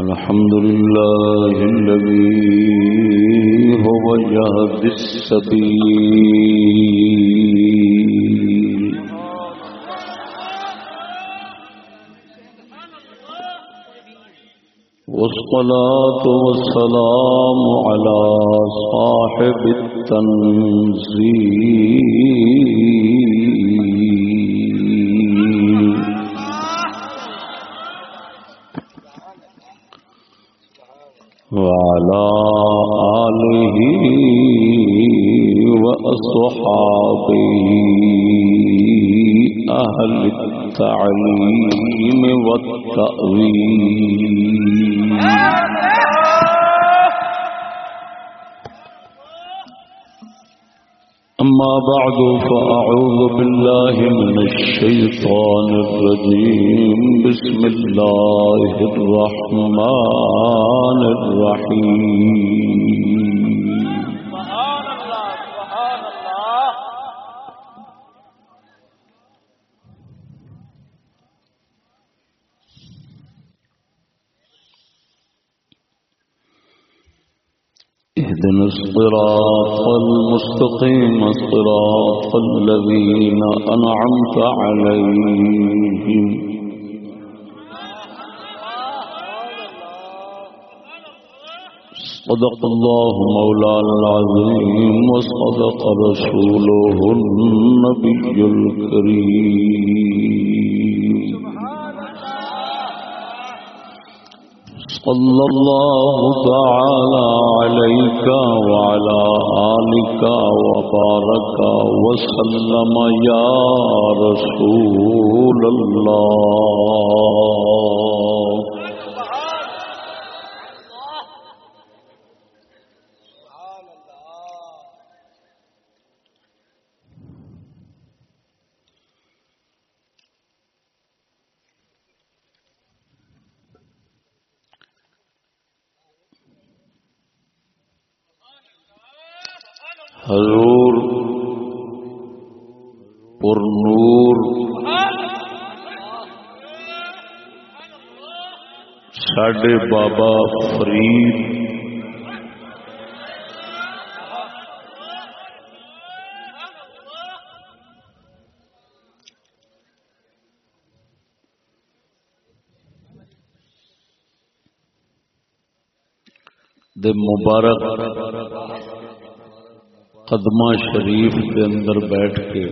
الحمد لله الذي هو يهدي السبيل. والصلاة والسلام على صاحب التنزيل. أهل التعليم والتأويل. أما بعد فأعوذ بالله من الشيطان الرجيم. بسم الله الرحمن الرحيم. اهدنا الصراط المستقيم، صراط الذين أنعمت عليهم. صدق الله مولانا العظيم وصدق رسوله النبي الكريم. صلى الله تعالى عليك وعلى آلك وبارك وسلم يا رسول الله. حضور پر نور ساڈے بابا فرید دے مبارک قدمہ شریف کے اندر بیٹھ کے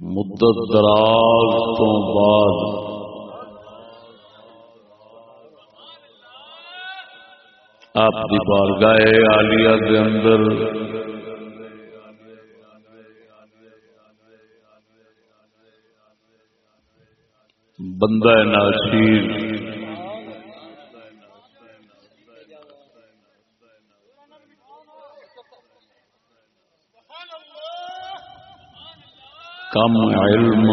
مدت دراز تو بعد آپ کی بارگاہ آلیا کے اندر بندہ ناشیر کم علم۔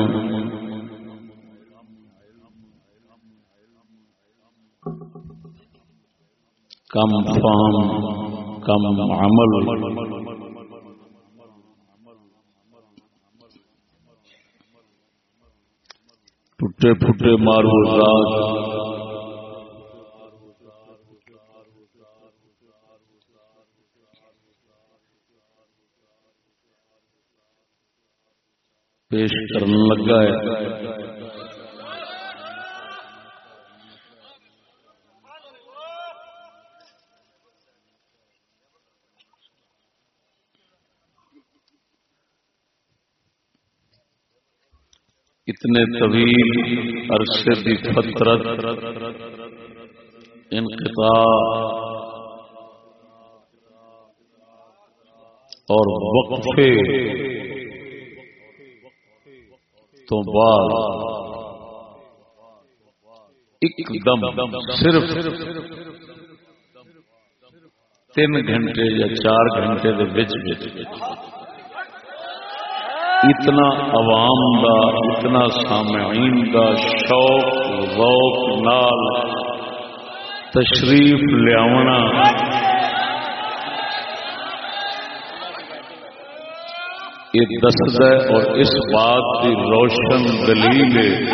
کم فام کم عمل۔ ٹوٹے پھوٹے مارو رات پیش کرنے لگا ہے۔ اتنے طویل عرصے کی فترت انقطاع اور وقفے تو بعد ایک دم صرف تین گھنٹے یا چار گھنٹے دے وچ وچ اتنا عوام دا، اتنا سامعین دا شوق، ذوق، نال تشریف لیاونا یہ دسد ہے اور اس بات کی روشن دلیل ہے۔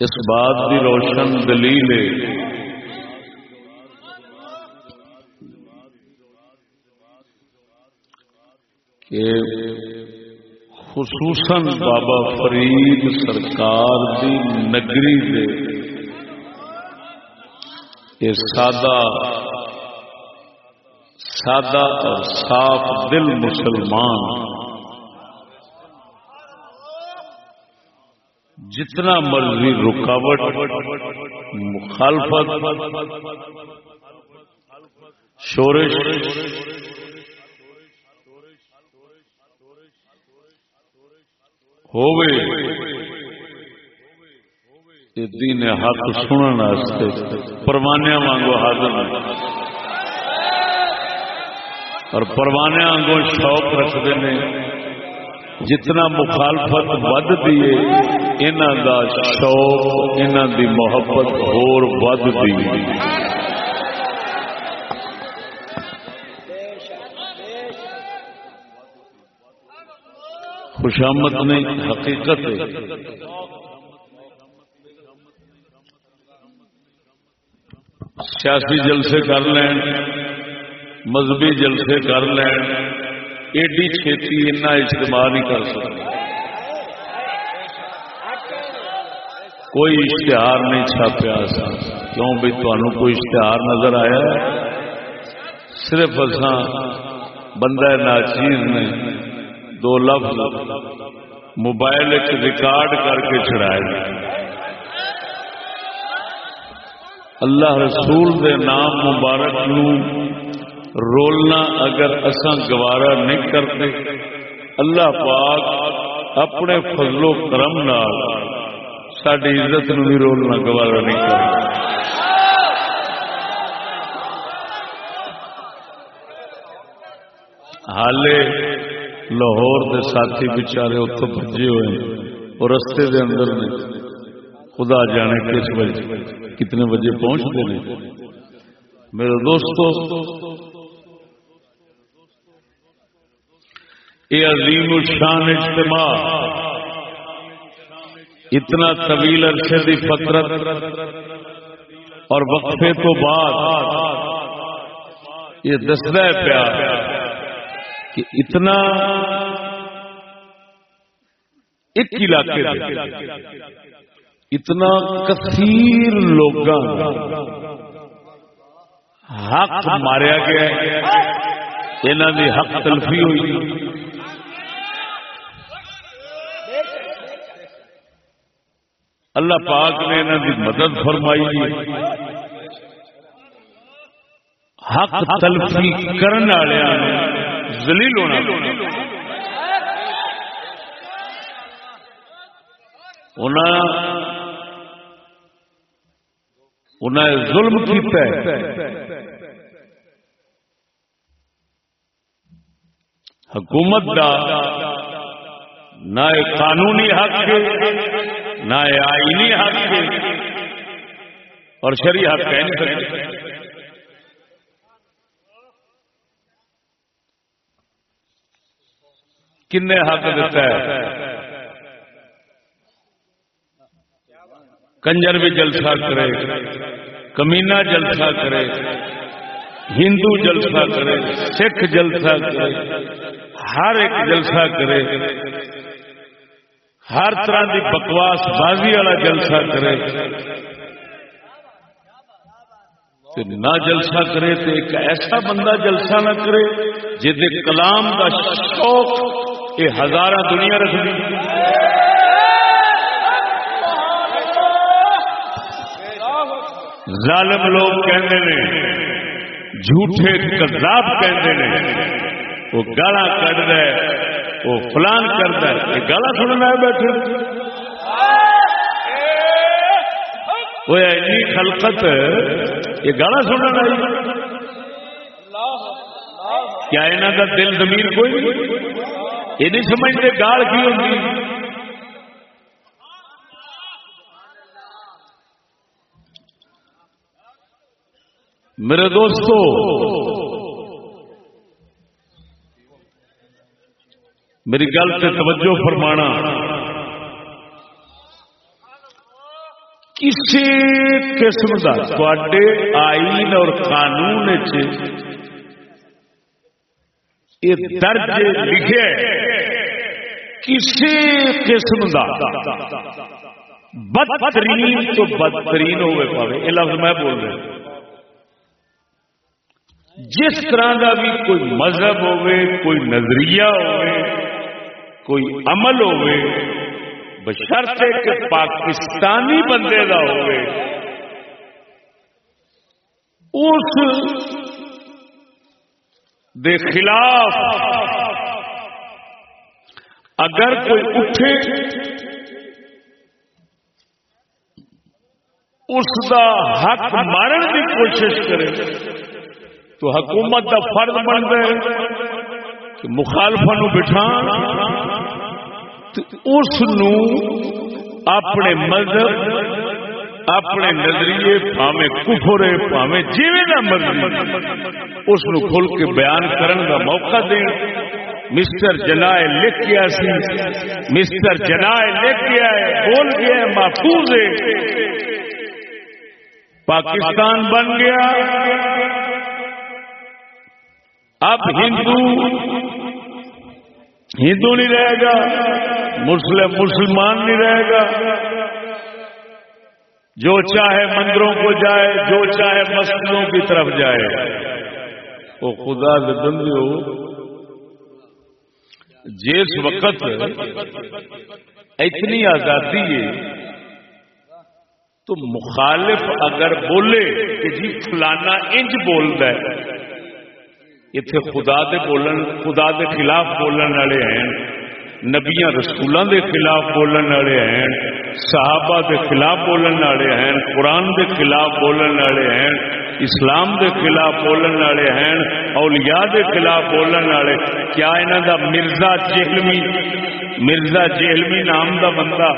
اس بات کی روشن دلیل ہے۔ کہ خصوصاً بابا فرید سرکار دی نگری دے یہ سادہ سادہ اور صاف دل مسلمان جتنا مرضی رکاوٹ، مخالفت، شورش ہووے۔ دین حق سننے پروانیا وانگو حاضر اور پروانیا وانگو شوق رکھتے ہیں۔ جتنا مخالفت ود دیے ان دا شوق ان دی محبت ہور ود دی خوشامت نے حقیقت سیاسی جلسے کر لین مذہبی جلسے کر لین ایڈی چھیتی اتنا اجتماع نہیں کر سکتا کوئی اشتہار نہیں چھاپیا کیوں بھی تمہوں کوئی اشتہار نظر آیا؟ صرف اصا بندہ ناچیز نے دو لفظ موبائل ریکارڈ کر کے چڑھائے اللہ رسول دے نام مبارک نو رولنا اگر اصا گوارا نہیں کرتے، اللہ پاک اپنے فضل و کرم نال ساری عزت نو بھی رولنا گوارا نہیں کرتے حالے لاہور دے ساتھی بچارے اتوں بجے ہوئے اور رستے دے اندر نے خدا جانے کس بجے کتنے بجے پہنچتے ہیں۔ میرے دوستو یہ عظیم الشان اجتماع، اتنا طویل عرصے کی فطرت اور وقفے تو بعد یہ دستا ہے پیار۔ کہ اتنا ایک علاقے اتنا کثیر لوگ حق ماریا گیا انہوں نے حق تلفی ہوئی۔ اللہ پاک نے انہوں کی مدد فرمائی۔ حق تلفی کرنے والوں زلیل ہونا۔ انہیں ظلم کیتا ہے۔ حکومت دا نہ قانونی حق نہ آئینی حق اور شری حق کہہ نہیں سکتے کن حق دیتا ہے؟ کنجر بھی جلسہ کرے کمینا جلسہ کرے ہندو جلسہ کرے سکھ جلسہ کرے ہر ایک جلسہ کرے ہر طرح کی بکواس بازی والا جلسہ کرے۔ نہ جلسہ کرے تو ایک ایسا بندہ جلسہ نہ کرے کلام کا شوق یہ ہزار دنیا رکھ ظالم لوگ کہتے ہیں جھوٹے کذاب کہتے ہیں وہ گالا کٹ دے وہ فلان کرتا ہے۔ یہ گالا سننا ہے بیٹھے۔ وہ ایسی خلقت، یہ گالا سننا ہے کیا انہوں کا دل زمین کوئی؟ یہ نہیں سمجھتے گال کی ہوتی میرے دوستو، میری گل سے توجہ فرمانا۔ کسی قسم کا تے آئین اور قانون درج لکھے کسی قسم کا بدترین تو بدترین ہوئے پاوے۔ یہ لفظ میں بول رہا جس طرح کا بھی کوئی مذہب ہوئے، کوئی نظریہ ہوئے، کوئی عمل ہوئے بشرتے کہ پاکستانی بندے کا ہوئے۔ اس دے خلاف اگر کوئی اٹھے، اس دا حق مارن کی کوشش کرے، تو حکومت کا فرض بن گئے کہ مخالفا نو بٹھا اس اپنے مذہب، اپنے نظریے پاوے کفرے پاوے جیوے نہ مرضی اس نو کھل کے بیان کرن کا موقع دیں۔ مسٹر جنائے لکھ گیا سی مسٹر جنائے لکھ گیا ہے بول گیا ہے محفوظ ہے۔ پاکستان بن گیا۔ اب ہندو ہندو نہیں رہے گا، مسلم، مسلمان نہیں رہے گا۔ جو چاہے مندروں کو جائے، جو چاہے مسجدوں کی طرف جائے۔ وہ خدا سے بندی ہو۔ جس وقت اتنی آزادی ہے، تو مخالف اگر بولے کہ جی فلانا انج بولتا ہے اتے خدا دے بولن، خدا دے خلاف بولن والے ہیں، نبیاں رسولوں دے خلاف بولن والے ہیں، صحابہ دے خلاف بولن والے ہیں، قرآن دے خلاف بولن والے ہیں، اسلام دے خلاف بولن والے ہیں اولیاء دے خلاف بولن والے، کیا انہوں دا مرزا جہلمی مرزا جہلمی نام دا بندہ،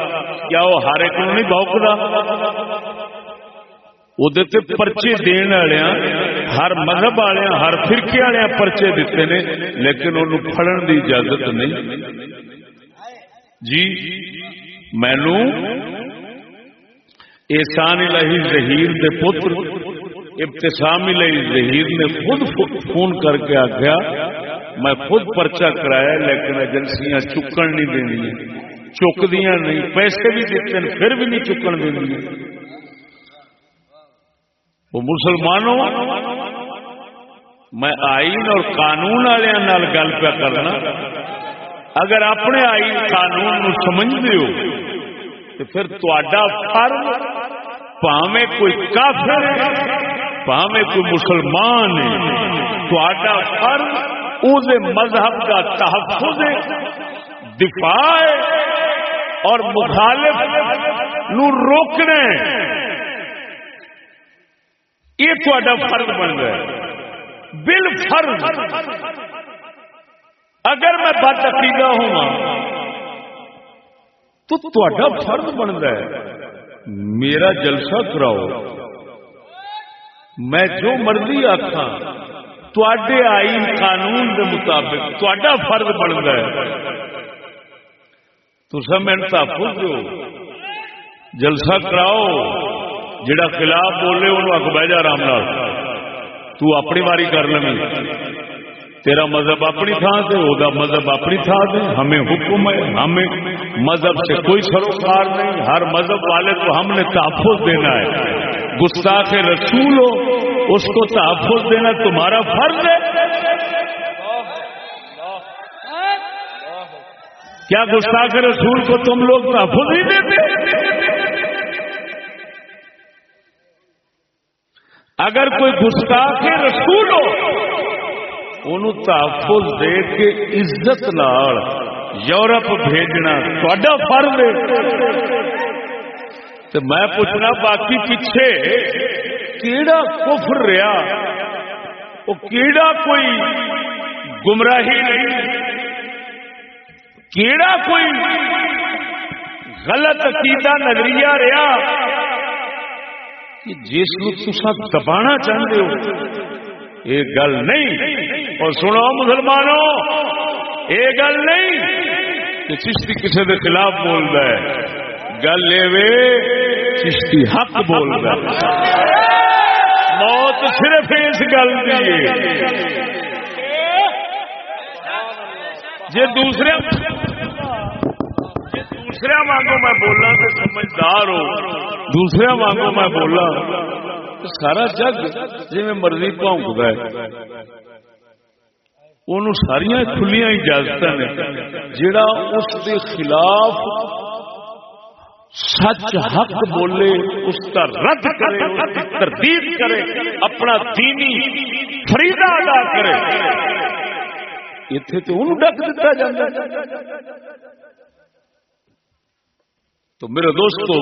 کیا وہ ہر ایک نہیں بوکتا وہ پرچے دن والے ہر مذہب والے ہر فرقے والے پرچے دیتے نے، لیکن انہوں پڑن دی اجازت نہیں۔ جی مینو احسان الہی ظہیر دے پتر ابتسام الہی ظہیر نے خود فون کر کے آخیا میں خود پرچہ کرایا، لیکن ایجنسیاں چکن نہیں دینی چکدیا نہیں، پیسے بھی دیتے ہیں، پھر بھی نہیں چکن دیں وہ مسلمانوں، میں آئین اور قانون والوں گل پہ کرنا۔ اگر اپنے آئین، قانون سمجھتے ہو، تو پھر تا فرض پاوے کوئی کافر پاوے کوئی مسلمان ہے فرض اس مذہب کا تحفظ دفاع اور مخالف نو روکنا یہ تا فرض بن گیا۔ بل فرض اگر میں بد عقیدہ ہوں، تو تا فرض بن گیا۔ میرا جلسہ کراؤ۔ میں جو مرضی آخا تے آئین قانون کے مطابق تا فرض بن گیا تسا تحفظ دو، جلسہ کراؤ جڑا خلاف بولے انہوں اگ بہ جا رام لال، تو اپنی واری کر لیں تیرا مذہب اپنی تھان سے وہ مذہب اپنی تھان سے ہمیں حکم ہے، ہمیں مذہب سے کوئی سروکار نہیں، ہر مذہب والے کو ہم نے تحفظ دینا ہے۔ گستاخ رسول ہو اس کو تحفظ دینا تمہارا فرض ہے۔ کیا گستاخ رسول کو تم لوگ تحفظ نہیں دیتے؟ اگر کوئی گستاخ رسول ہو ان تحفظ دے کے عزت نال یورپ بھیجنا فرض ہے۔ تو میں پوچھنا باقی پیچھے، کیڑا کفر رہا؟ وہ کیڑا کوئی گمراہی نہیں؟ کیڑا کوئی غلط عقیدہ نظریہ رہا؟ کہ جس کو تسا دبانا چاہتے ہو، یہ گل نہیں۔ اور سنو مسلمانوں، یہ گل نہیں کہ چشتی کسی کے خلاف بول رہا ہے۔ گل چشتی حق بول رہا موت صرف اس گل کی جی دوسرے دوسرے وانگو میں بولا تو سمجھدار ہو، دوسرے وانگو میں بولا تو سارا جگ جی میں مرضی پونکد ہے۔ ان ساریا کھلیا اجازت نے جڑا اس کے خلاف سچ حق بولے، اس کا رد کرے تردید کرے، اپنا دینی فریدا ادا کرے۔ اتے تو انہوں ڈک دیتا جاتا تو میرے دوستو،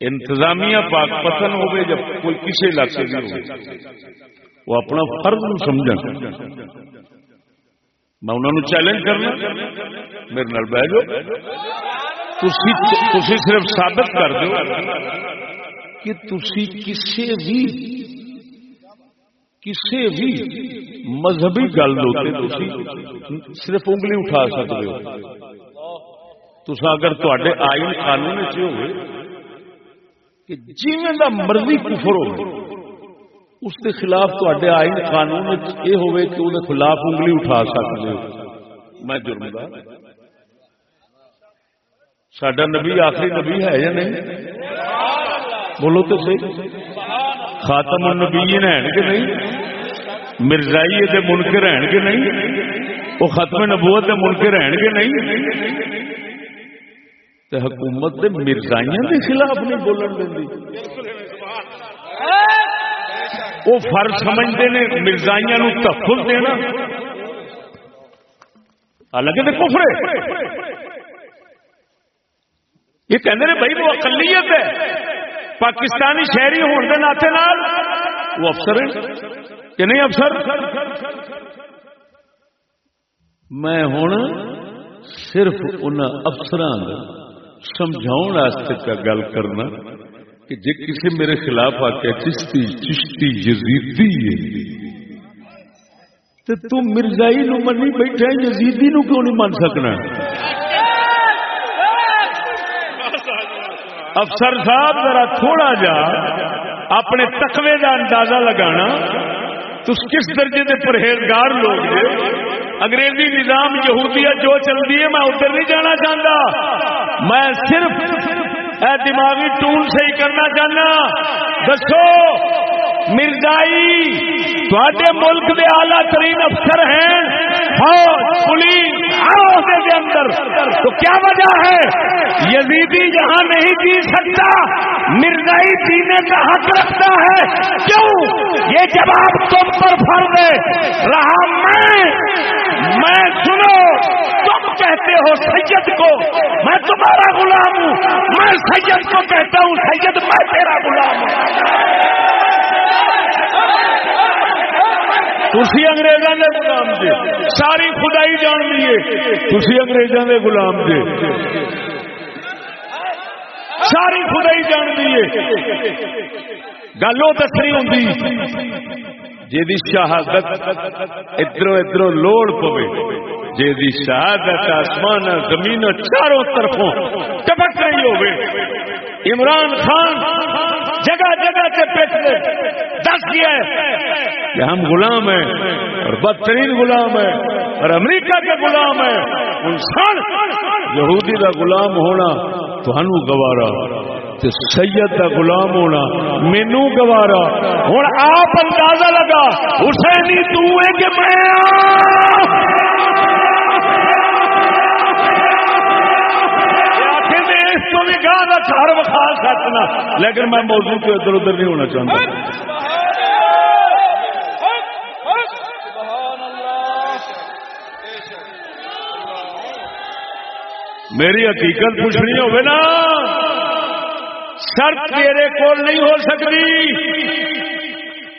انتظامیہ پاک پتن ہوئے جب کوئی کسی علاقے میں ہو وہ اپنا فرض سمجھ میں انہوں نے چیلنج کرنا میرے نال بہ جاؤ۔ تھی صرف ثابت کر دو کہ تھی کسی بھی کسی بھی مذہبی گل صرف انگلی اٹھا سکتے ہو۔ تو اگر تے آئین قانون چ ہوئے کہ جی مرضی کفر ہو اس کے خلاف تے آئین قانون یہ ہوئے کہ وہ خلاف انگلی اٹھا سکتے ہو۔ میں جرم گا سڈا نبی آخری نبی ہے یا نہیں؟ بولو تو صحیح۔ خاتم النبی ہیں کہ نہیں؟ مرزائی کے منکر ہیں کہ نہیں؟ وہ ختم نبوت کے منکر ہیں کہ نہیں؟ تو حکومت دے مرزائیاں دے خلاف نہیں بولن دیں وہ فرض سمجھتے ہیں، مرزائیاں نو تحفظ دینا حالانکہ تو کفر یہ کہتے ہیں بھائی وہ اقلیت ہے۔ پاکستانی شہری ہونے کے ناطے نال وہ افسر ہے کہ نہیں افسر؟ میں ہوں صرف ان افسران سمجھاؤ گل کرنا۔ کہ جی کسی میرے خلاف آ کے چشتی چشتی یزیدی ہے۔ تو تم مرزائی نو منی بیٹھا یزیدی نو کیوں نہیں من سکنا؟ افسر صاحب، ذرا تھوڑا جا، اپنے تقوی کا اندازہ لگانا۔ تو کس درجے کے پرہیزگار لوگ انگریزی نظام یہودیت جو چلتی ہے، میں ادھر نہیں جانا چاہتا میں صرف اے دماغی ٹول سے کرنا چاہنا۔ دسو، مرزائی تھوڑے ملک کے آلہ ترین افسر ہیں۔ فوج، پولیس کے اندر۔ تو کیا وجہ ہے؟ یزیدی یہاں نہیں جی سکتا، مرزائی جینے کا حق رکھتا ہے۔ کیوں؟ یہ جواب تم پر فرض ہے رہا میں میں سنو، تم کہتے ہو سید کو، میں تمہارا غلام ہوں۔ میں سید کو کہتا ہوں، سید سید میں تیرا غلام ہوں۔ تھی اگریزوں کے گلام جی ساری خدائی جان لیے تھی اگریزوں کے گلام جی ساری خدائی جان لیے گل وہ دسنی ہوں جی شہادت ادھر ادھر لوڑ پوے۔ جی شہادت آسمان زمین چاروں طرفوں ٹپک رہی ہوگی۔ عمران خان جگہ جگہ سے پیٹ دس دیا ہے کہ ہم غلام ہیں اور بدترین غلام ہے اور امریکہ کے غلام ہے انسان یہودی کا غلام ہونا تو ہنو گوارا سید کا غلام ہونا مینو گوارا۔ ہوں آپ اندازہ لگا، حسینی تو ہے کہ میں اپنے گاہ کا ہر وقا سکنا۔ لیکن میں موضوع کو ادھر ادھر نہیں ہونا چاہتا۔ میری حقیقت پوچھنی ہوگی نا۔ شرط تیرے کو نہیں ہو سکتی۔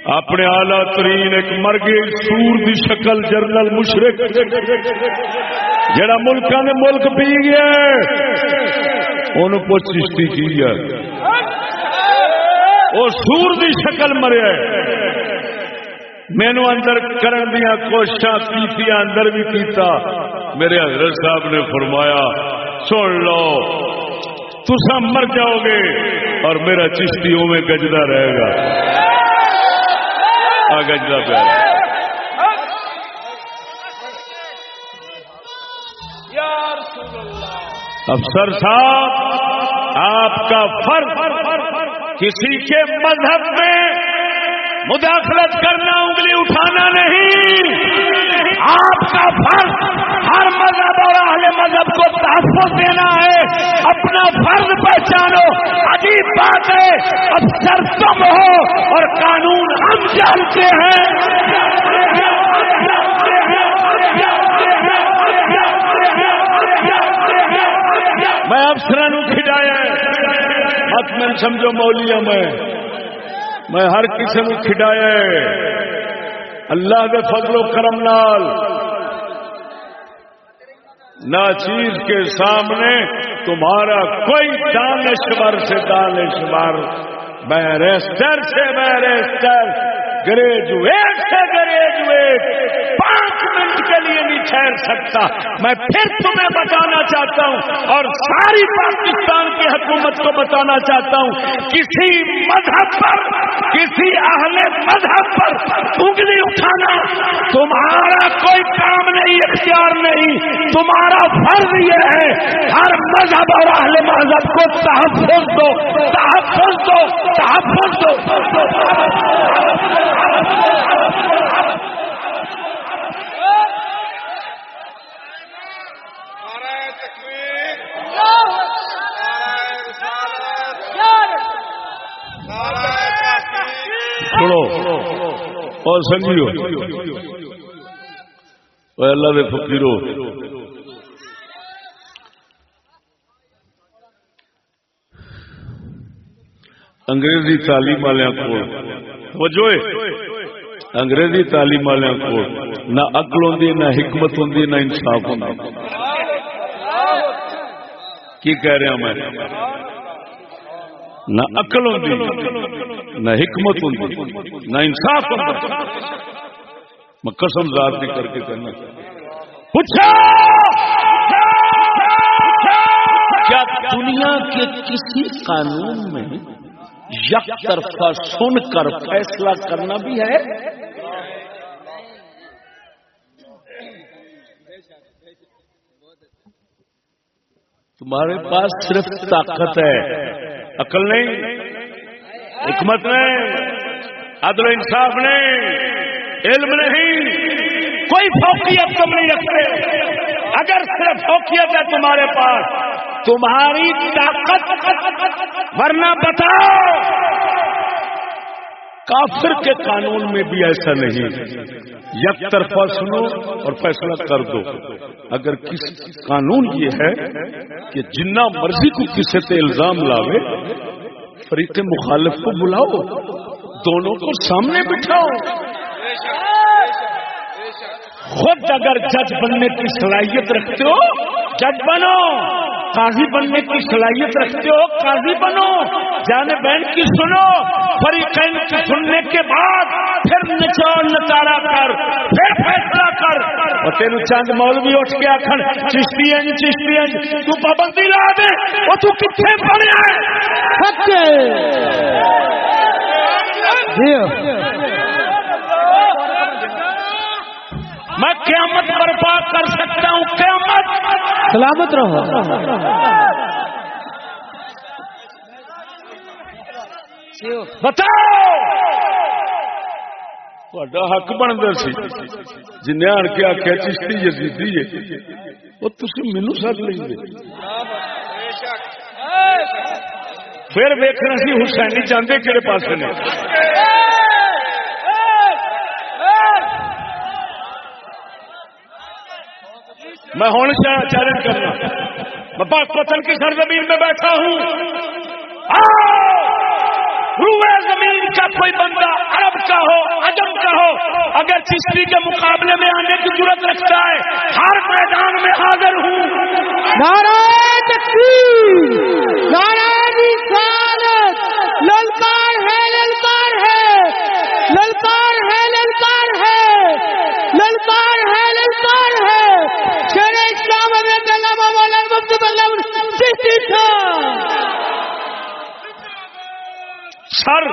اپنے آلہ ترین ایک مرگے سور دی شکل جرنل مشرق، جڑا ملکوں نے ملک پی گیا ان چشتی کی ہے؟ وہ سور دی شکل مریا مینو اندر کرن دیا کوشش کی اندر بھی کیتا۔ میرے حضرت صاحب نے فرمایا، سن لو تسا مر جاؤ گے اور میرا چشتیوں میں گجدا رہے گا۔ آ گجدا پہ افسر صاحب، آپ کا فرض کسی کے مذہب میں مداخلت کرنا، انگلی اٹھانا نہیں۔ آپ کا فرض ہر مذہب اور اہل مذہب کو تحفظ دینا ہے۔ اپنا فرض پہچانو۔ عجیب بات ہے، افسر تم ہو اور قانون ہم جانتے ہیں۔ میں افسران کھڈایا مت میں سمجھو مولیہ میں۔ میں ہر کسی نے کھڈایا اللہ کے فضل و کرم نال۔ نہ چیز کے سامنے تمہارا کوئی دانشور سے دانشور۔ بیرسٹر سے بیرسٹر گریجویٹ سے گریجویٹ پانچ منٹ کے لیے نہیں ٹھہر سکتا۔ میں پھر تمہیں بتانا چاہتا ہوں اور ساری پاکستان کی حکومت کو بتانا چاہتا ہوں، کسی مذہب پر، کسی اہل مذہب پر انگلی اٹھانا۔ تمہارا کوئی کام نہیں، اختیار نہیں۔ تمہارا فرض یہ ہے، ہر مذہب اور اہل مذہب کو تحفظ دو تحفظ دو تحفظ دو۔ سنو۔ اور سنگیو اے اللہ دے فقیرو۔ انگریزی تعلیم والوں کو وجہ انگریزی تعلیم والوں کو نہ عقل ہوں نہ حکمت ہوں نہ انصاف ہوں کی کہہ رہا میں؟ نہ عقل ہوں نہ حکمت ہوں نہ انصاف ہوں میں قسم ذات بھی کر کے کرنا پوچھا! کیا دنیا کے کسی قانون میں یک طرفہ سن کر فیصلہ کرنا بھی ہے۔ تمہارے پاس صرف طاقت ہے، عقل نہیں، حکمت نہیں، عدل و انصاف نہیں، علم نہیں، کوئی فوقیت تم نہیں رکھتے۔ اگر صرف فوقیت ہے تمہارے پاس تمہاری طاقت، ورنہ بتاؤ۔ کافر کے قانون میں بھی ایسا نہیں۔ یک طرفہ سنو اور فیصلہ کر دو۔ اگر کسی قانون یہ ہے کہ جنا مرضی کو کسی سے الزام لاوے، فریق مخالف کو بلاؤ، دونوں کو سامنے بٹھاؤ۔ خود اگر جج بننے کی صلاحیت رکھتے ہو، جج بنو۔ قاضی بننے کی صلاحیت رکھتے ہو قاضی بنو جانے بہن کی سنو فریقین کی سننے کے بعد پھر نچوڑ نچارا کر پھر فیصلہ کر۔ اور تین چند مولوی اٹھ کے آخر چشتی انج چشتی انج تو پابندی لا دے وہ تو کتنے پڑے میں قیامت برپا کر سکتا ہوں، قیامت سلامت رہو۔ بتاؤ تا حق بنتا سی۔ جی جن آن کے آخیا چشتی یزیدی ہے۔ وہ تھی مینو سد لیں گے پھر ویکنا سی، حسینی چاہتے کہڑے پاس نے؟ میں ہوں چیلنج کرنا۔ میں پاک پتن کی سرزمین میں بیٹھا ہوں۔ روئے زمین کا کوئی بندہ عرب کا ہو، عجم کا ہو، اگر چشتی کے مقابلے میں آنے کی ضرورت رکھتا ہے، ہر میدان میں حاضر ہوں۔ نعرہ تکبیر، نعرہ رسالت للکار ہے للکار ہے۔ للکار ہے للکار ہے۔ للکار ہے للکار ہے۔ سر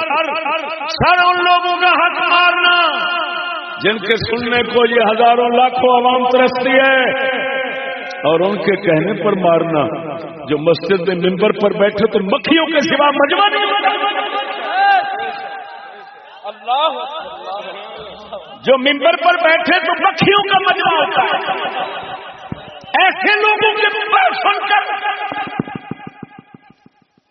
سر ان لوگوں کا حق مارنا جن کے سننے کو یہ ہزاروں لاکھوں عوام ترستی ہے اور ان کے کہنے پر مارنا جو مسجد میں ممبر پر بیٹھے تو مکھیوں کے سوا مجمع اللہ جو ممبر پر بیٹھے تو مکھیوں کا مجمع ہوتا ہے۔ ایسے لوگوں کے پر سن کر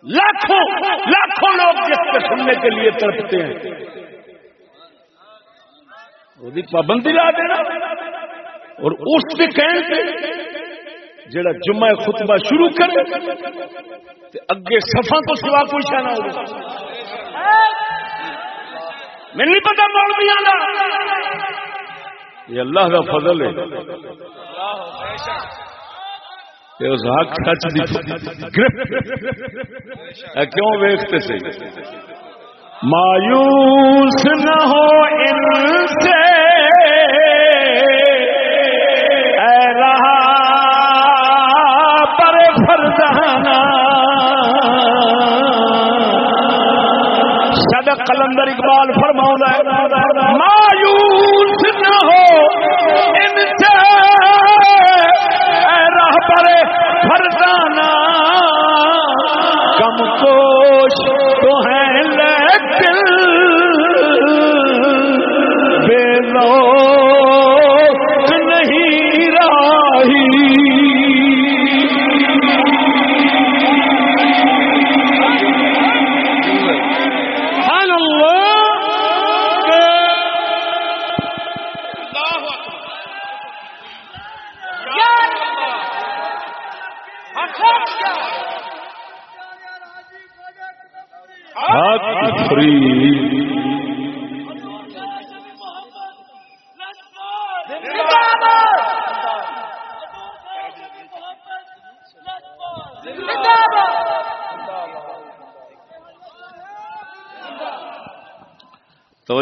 لاکھوں لاکھوں لوگ جس کے سننے کے لیے تڑپتے ہیں۔ وہ پابندی لا دینا۔ اور اس کے کہنے سے جڑا جمعہ خطبہ شروع کرے تے اگے صفا تو سوا کوئی شہ نہ ہوگا میں نہیں پتا مولویاں دا۔ یہ اللہ کا فضل ہے۔ اس حق سچ دی کیوں ویکھتے سے مایوس نہ ہو ان سے۔ اے رہا پر فرزانہ۔ صدق قلندر اقبال فرماؤں ہے۔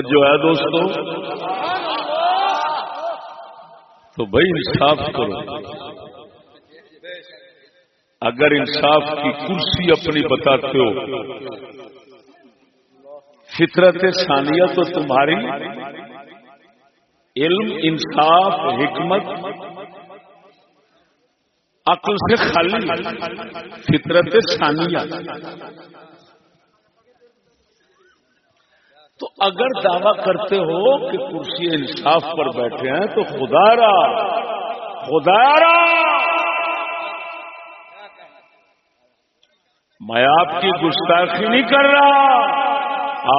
توجہ ہے دوستو؟ تو بھائی انصاف کرو۔ اگر انصاف کی کرسی اپنی بتاتے ہو، فطرت ثانیہ تو تمہاری علم، انصاف، حکمت، عقل سے خالی، فطرت ثانیہ۔ تو اگر دعویٰ کرتے ہو کہ کرسی انصاف پر بیٹھے ہیں تو خدا را خدا را۔ میں آپ کی گستاخی نہیں کر رہا،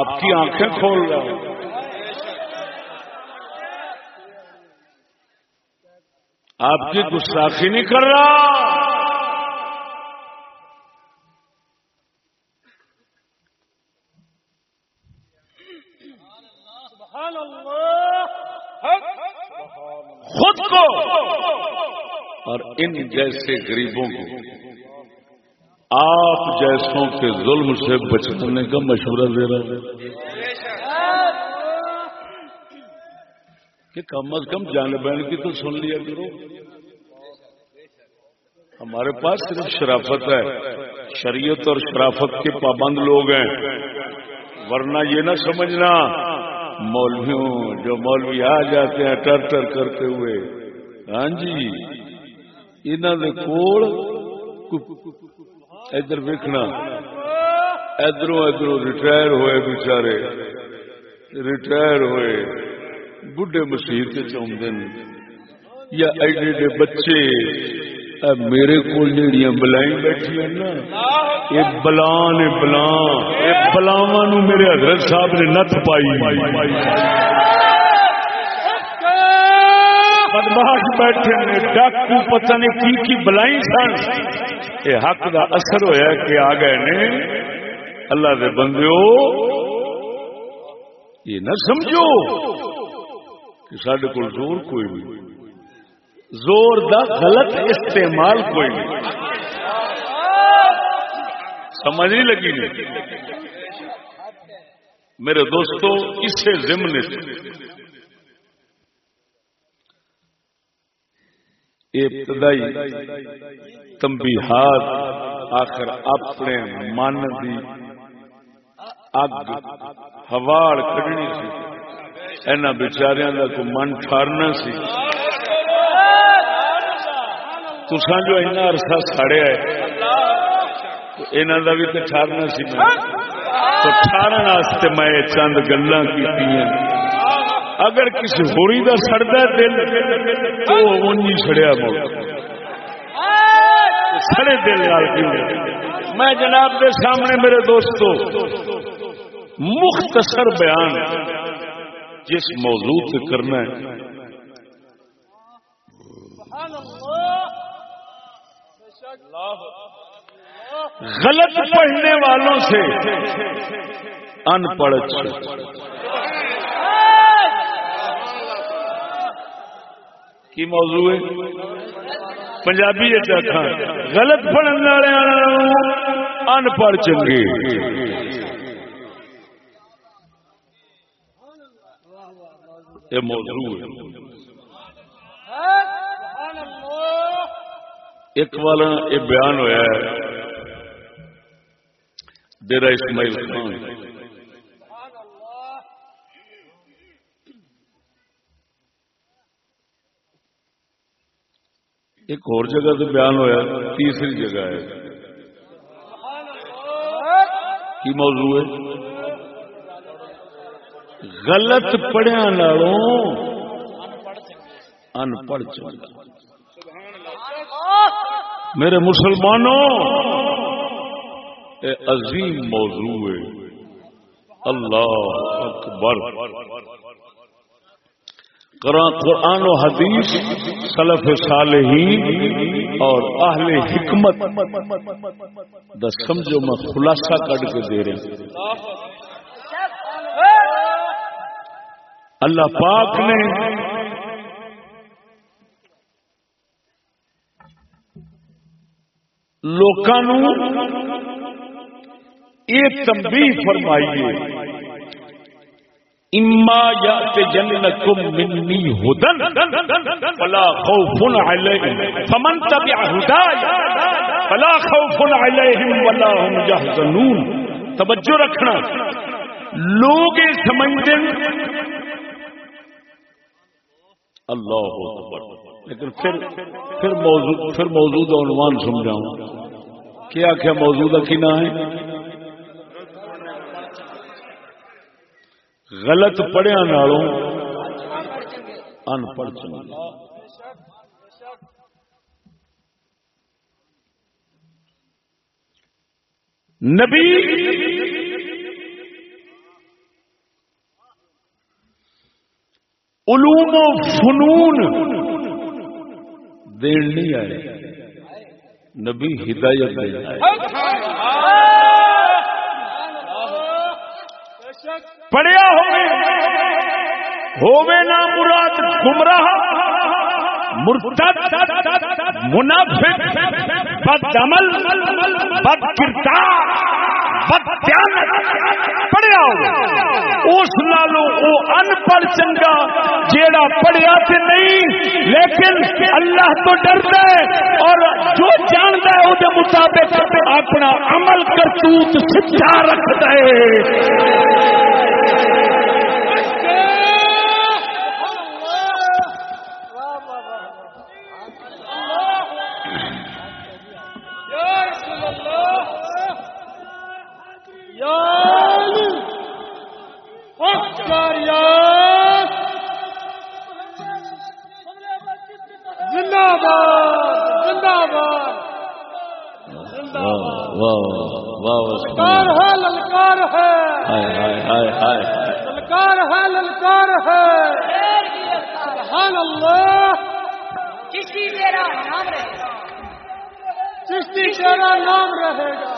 آپ کی آنکھیں کھول رہا ہوں۔ آپ کی گستاخی نہیں کر رہا۔ خود کو اور ان جیسے غریبوں کو۔ آپ جیسوں کے ظلم سے بچانے کا مشورہ دے رہا ہوں کہ کم از کم جان بہن کی تو سن لیا کرو۔ ہمارے پاس صرف شرافت ہے۔ شریعت اور شرافت کے پابند لوگ ہیں۔ ورنہ یہ نہ سمجھنا مولویوں، جو مولوی آ جاتے ہیں ٹر ٹر کرتے ہوئے۔ ہاں جی انہوں نے کوڑ ادھر ویکنا ادھروں ادھروں ریٹائر ہوئے بچارے ریٹائر ہوئے۔ بڈھے مسیح چاہتے یا ایڈے ایڈے بچے۔ میرے کو جہاں بلائیں بیٹھی ہیں نا۔ یہ بلا نے بلا یہ بلاوا نو میرے حضرت صاحب نے نت پائی۔ بدماش بیٹھے نے، ڈاکو پتہ نہیں کی کی بلائی سن۔ یہ حق دا اثر ہویا کہ آ گئے نے۔ اللہ دے بندیو، یہ نہ سمجھو کہ سڈے کو زور کوئی نہیں۔ زور دا غلط استعمال کوئی نہیں۔ سمجھ نہیں لگی نہیں۔ میرے دوستو، اسے ضمن ابتدائی تنبیہات آخر اپنے من دی اگ ہواڑ کھڑنی سی۔ اینا بیچاریاں دا کو من ٹھارنا سی۔ تساں جو اینا عرصہ سڑیا ہے انہوں دا بھی تو ٹھارنا سی میں۔ تو ٹھارن واسطے میں چند گلاں کیتیاں۔ اگر کسی ہوری دا سڑدا دل، تو اونجی سڑیا مو سڑے دل نال میں جناب دے سامنے میرے دوستو، مختصر بیان جس موضوع پہ کرنا ہے۔ اللہ۔ غلط پڑھنے والوں سے ان پڑھ کی موضوع ہے؟ پنجابی چاہتا غلط پڑھنے والے ان پڑھ چنگے۔ یہ موضوع ہے۔ ایک والا یہ بیان ہویا ہے۔ ڈیرا اسماعیل خان ایک اور جگہ تو بیان ہویا، تیسری جگہ ہے۔ کی موضوع ہے؟ غلط پڑھیا نالوں ان پڑھ چاہیے میرے مسلمانوں اے عظیم موضوع ہے۔ اللہ اکبر۔ قرآن و حدیث سلف صالحین اور اہل حکمت دا سمجھو میں خلاصہ کٹ کے دے رہا اللہ پاک نے لوکاں یہ تنبیہ فرمائیے. اما یات جنکم منی ہدن فلا خوف علیہم فمن تبع ہدایا فلا خوف علیہم ولا هم يحزنون. توجہ رکھنا. لوگ سمجھتے ہیں. اللہ اکبر. لیکن پھر پھر موضوع پھر موجود عنوان سمجھاؤں. کیا کیا موجودہ کی نہ ہے؟ غلط پڑھیا نالوں ان پڑھ چنگا نبی علوم و فنون دین نہیں آئے، نبی ہدایت دین آئے۔ پڑھیا ہوئے۔ ہوئے مراد گمراہ، مرتد، منافق بد عمل بد کردار بد دیانت پڑھیا ہو اس نالوں وہ ان پڑھ چنگا جیڑا پڑھیا تے نہیں، لیکن اللہ تو ڈرتا ہے اور جو جانتا ہے وہ مطابق اپنا عمل کرتوت سچا رکھتا ہے۔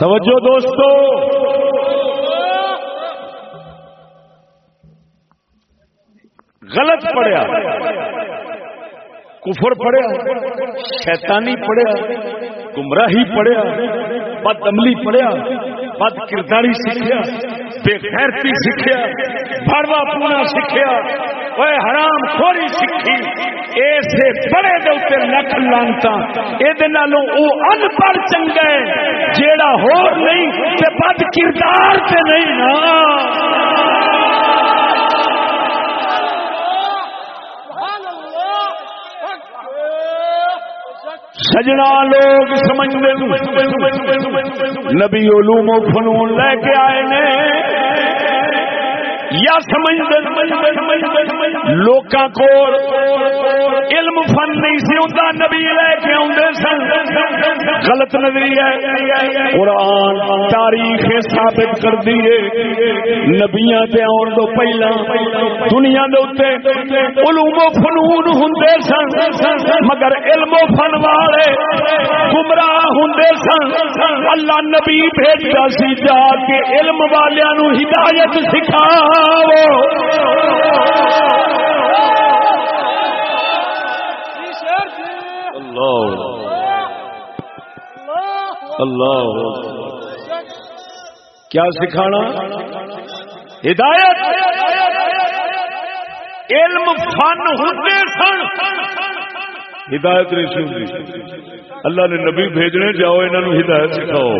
توجہ دوستو۔ غلط پڑھیا۔ کفر پڑھیا۔ شیطانی پڑھیا۔ گمراہی پڑھیا۔ بد عملی پڑھیا۔ بد کرداری سیکھیا۔ بے غیرتی سیکھیا۔ بڑوا پونا سیکھیا۔ اوے حرام خوری سکھی۔ ایسے بڑے دے لکھ لانتا اے او ان پڑھ چنگا ہے۔ جیڑا ہور نہیں تے بد کردار تے نہیں نا۔ سجنا لوگ سمجھتے نبی علوم و فنون لے کے آئے نے۔ یا سمجھتے لوکاں کو علم فن نہیں سی ہوتا نبی لے کے آدھے سن۔ غلط نظریہ قرآن تاریخ ثابت کر دیے نبیاں تے آن تو پہلا، دنیا دے اوتے علوم و فنون ہوندے سن۔ مگر علم و فن والے گمراہ ہوندے سن۔ اللہ نبی بھیجدا سی، جا کے علم والیاں نو ہدایت سکھاؤ جی شیر جی اللہ اللہ کیا سکھانا؟ ہدایت. علم فن ہوتے سن. ہدایت نہیں سی اللہ نے نبی بھیجنے، جاؤ انہوں نے ہدایت سکھاؤ.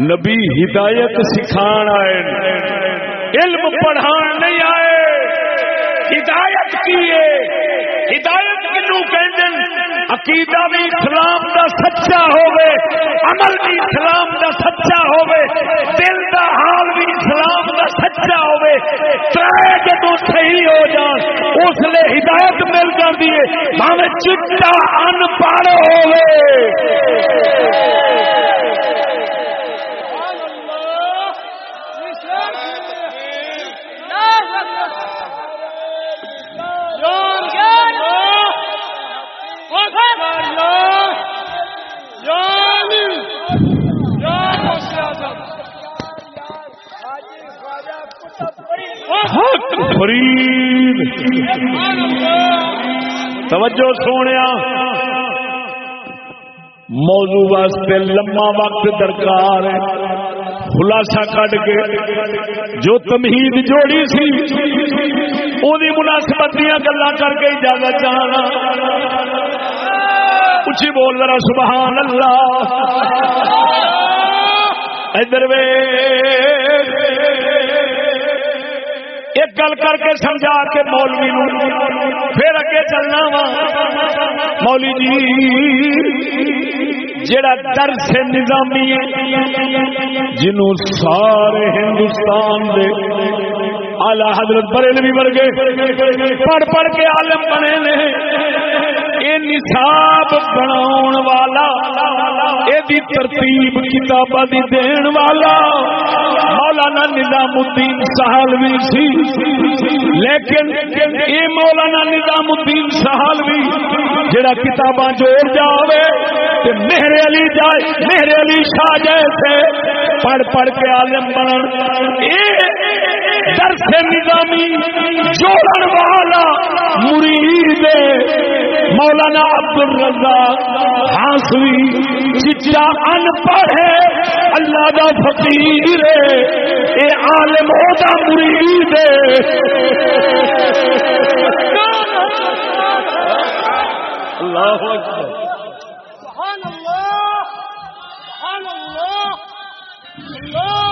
نبی ہدایت سکھان آئے علم پڑھان نہیں آئے۔ ہدایت ہدایت کیے ہدایت کنو کہندے عقیدہ بھی اسلام دا سچا ہوے عمل بھی اسلام دا سچا ہوے دل دا حال بھی اسلام دا سچا ہوے ترے جدوں صحیح ہو جان، اس لیے ہدایت مل جاندی ہے۔ بھاوے چٹا ان پڑھ ہوے سبحان اللہ جی شیر جی جان جان جان جان حق فرید۔ توجہ سونے موضوع واسطے لمبا وقت درکار ہے۔ خلاصہ کٹ کے جو تمہید جوڑی سی وہی مناسبت دیا گلا کر کے اجازت چاہنا۔ اچھی بول رہا سبحان اللہ ادھر وے ایک گل کر کے سمجھا کے مولوی پھر اگے چلنا وا۔ مولی جی جڑا در سے نظامی ہے، جنوں سارے ہندوستان دے آلہ حضرت بریلوی ورگے پڑھ پڑھ کے عالم بنے نے۔ اے نصاب بناون والا، اے دی ترتیب کتاباں دی دین والا۔ مولانا نظام الدین سہالوی سی۔ لیکن اے مولانا نظام الدین سہالوی جڑا کتاباں جوڑ جاوے تے مہر علی جائے، مہر علی شاہ جیسے پڑھ پڑھ کے عالم بنن۔ اے درس نظامی جوڑن والا مرید مولانا عبد الرزاق ہاسوی چچا ان پڑھ ہے اللہ دا فقیر ہے اے عالم او دا مرید اللہ اکبر۔ سبحان اللہ سبحان اللہ اللہ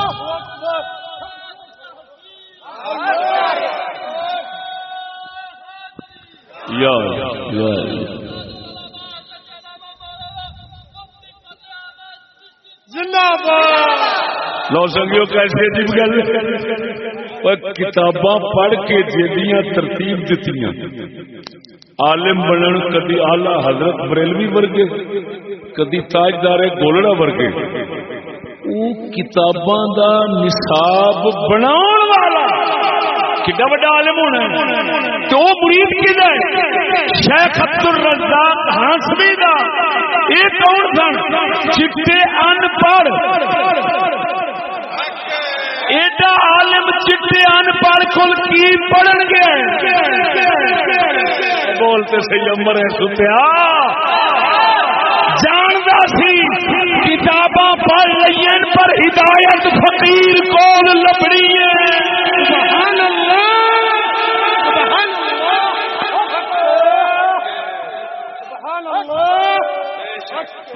لو سنگیو کیسے عجیب گل؟ کتاباں پڑھ کے جیدیاں ترتیب دتیاں۔ عالم بنن کدی آلہ حضرت بریلوی ورگے کدی تاجدار گولڑا ورگے۔ او کتاباں دا نصاب بناون والا. کڈا عالم ہونا ہے؟ تو وہ مرید ہے؟ شیخ عبد الرزاق ہانسوی دا کون سن؟ چٹے ان پڑھ. ایڈا عالم چٹے ان پڑھ کل کی پڑھن گے؟ بولتے سی امر ستیا جاندا سی، کتاباں پڑھ لئین پر ہدایت فقیر کون لبڑی ہے؟ سبحان اللہ۔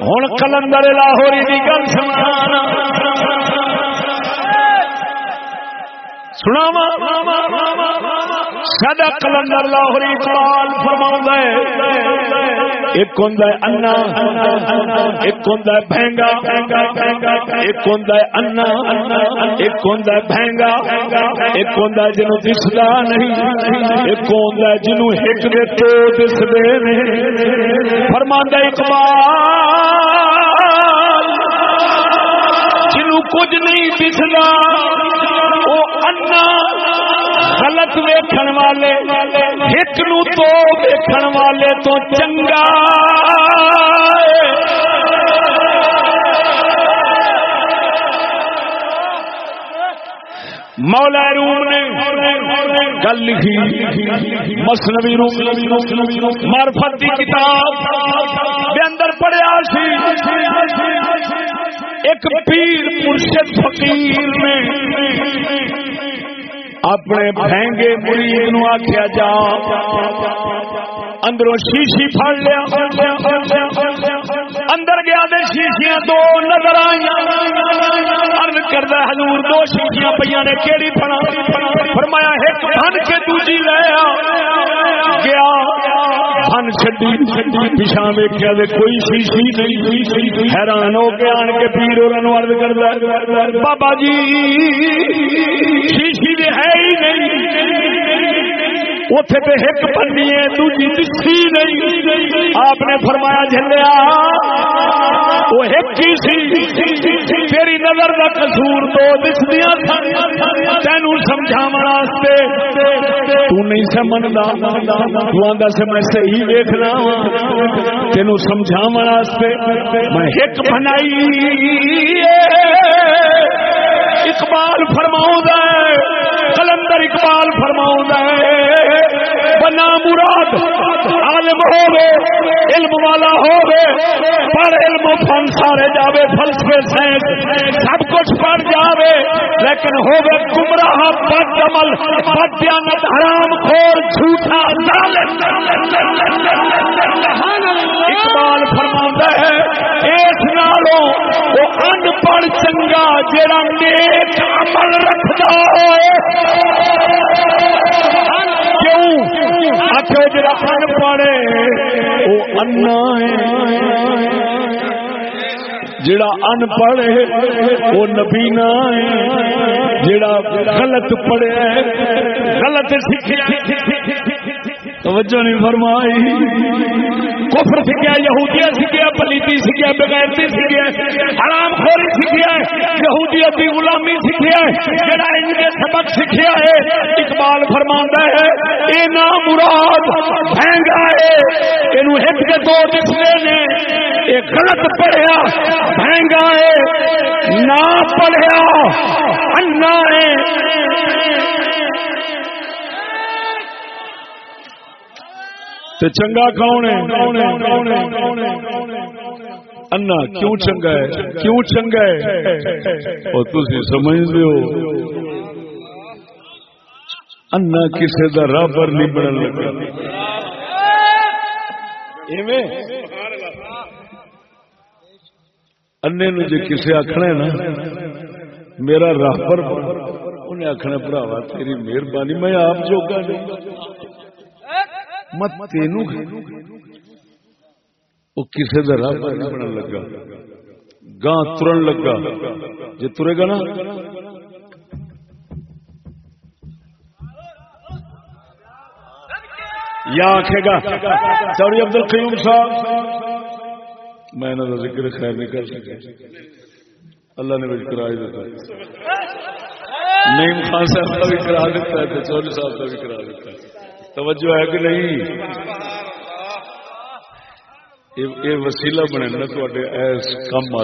ہوں کلندر لاہوری کی گل سمجھانا سنا سدا کلندر لاہوری اقبال فرما ایک ہوں انا، ایک ہوں بہنگا ایک ہوں انا، ایک ہوں بہنگا ایک ہوں جنوں دسدا نہیں، ایک ہوں جنوں ایک دے تو دسدے نہیں۔ فرماندا اقبال کچھ نہیں دسدا وہ انا غلط ویکھن والے ایک نو تو ویکھن والے تو چنگا۔ مولا روم نے گل لکھی مسنوی روم معرفت کی کتاب دے اندر پڑھیا سی۔ ایک پیر مرشد فقیر نے اپنے بہنگے مرید نو آخیا جا، اندروں شیشی پھڑ لیا۔ اندر گیا دے شیشیاں دو نظر آئی ارد کردہ حضور دو شیشیاں پہ نے کیڑی پڑا فرمایا ایک بن کے دوجی لیا گیا۔ بن چڈی پیچھا ویکیا کوئی شیشی نہیں۔ حیران ہو کے آن کے پیر اور ارد کرتا بابا جی شیشی دے ہے ہی نہیں۔ اتے تو ایک بنی ہے، دوجی دسی نہیں۔ آپ نے فرمایا جلیا وہ ایک ہی سی۔ تیری نظر کا قصور دو دسدیاں تین سمجھا تو نہیں سمجھتا تو آدھا سے میں صحیح دیکھنا تین سمجھا میں ایک بنائی۔ اقبال فرماؤں کلندر اقبال فرماؤں بنا مراد عالم ہوے علم والا ہوے پر علم فن سارے جاوے، فلسفے سائنس سب کچھ پڑھ جاوے، لیکن ہوے گمراہ بد عمل بد دیانت حرام خور جھوٹا اقبال فرما ہے، اس نالوں وہ ان پڑھ چنگا جڑا نیک عمل رکھتا ہوئے۔ آخو پڑے ان وہ انا ہے۔ جڑا ان پڑھ ہے وہ نبینا ہے۔ جڑا غلط پڑھے، غلط سیکھے۔ توجہ نہیں فرمائی۔ کفر سیکھا یہودیا سیکھا پلیتی سیکھا بغیرتی سیکھا حرام خوری سیکھا یہودیت کی غلامی سیکھا جڑا ان کے سبق سیکھا ہے، اقبال فرماندا ہے، اے نا مراد مہنگا ہے اینو ایک کے دو دسنے نے اے غلط پڑھیا مہنگا ہے نہ پڑھیا انا ہے۔ تے چنگا کون ہے؟ انا کیوں چنگا ہے؟ کیوں چنگا ہے؟ اور تھی سمجھ ہو۔ انا کسی کا رابر نہیں بن لگا۔ انے نو جی کسی آخنا ہے نا میرا رابر انہیں آخنا براوا تیری مہربانی میں آپ جوگا نہیں۔ مت تین وہ کسی کا راہ نہیں بنا لگا۔ گاں ترن لگا۔ جی ترے گا نا۔ یا آخے گا۔ چوڑی عبد القیوم صاحب۔ میں انہوں کا ذکر خیر نہیں کر سکا۔ اللہ نے مجھے کرا دیتا نیم خان صاحب کا بھی کرا دیتا ہے چولی صاحب کا بھی کرا دیتا ہے۔ توجہ ہے کہ نہیں؟ یہ وسیلہ بنے نا تے ایس کم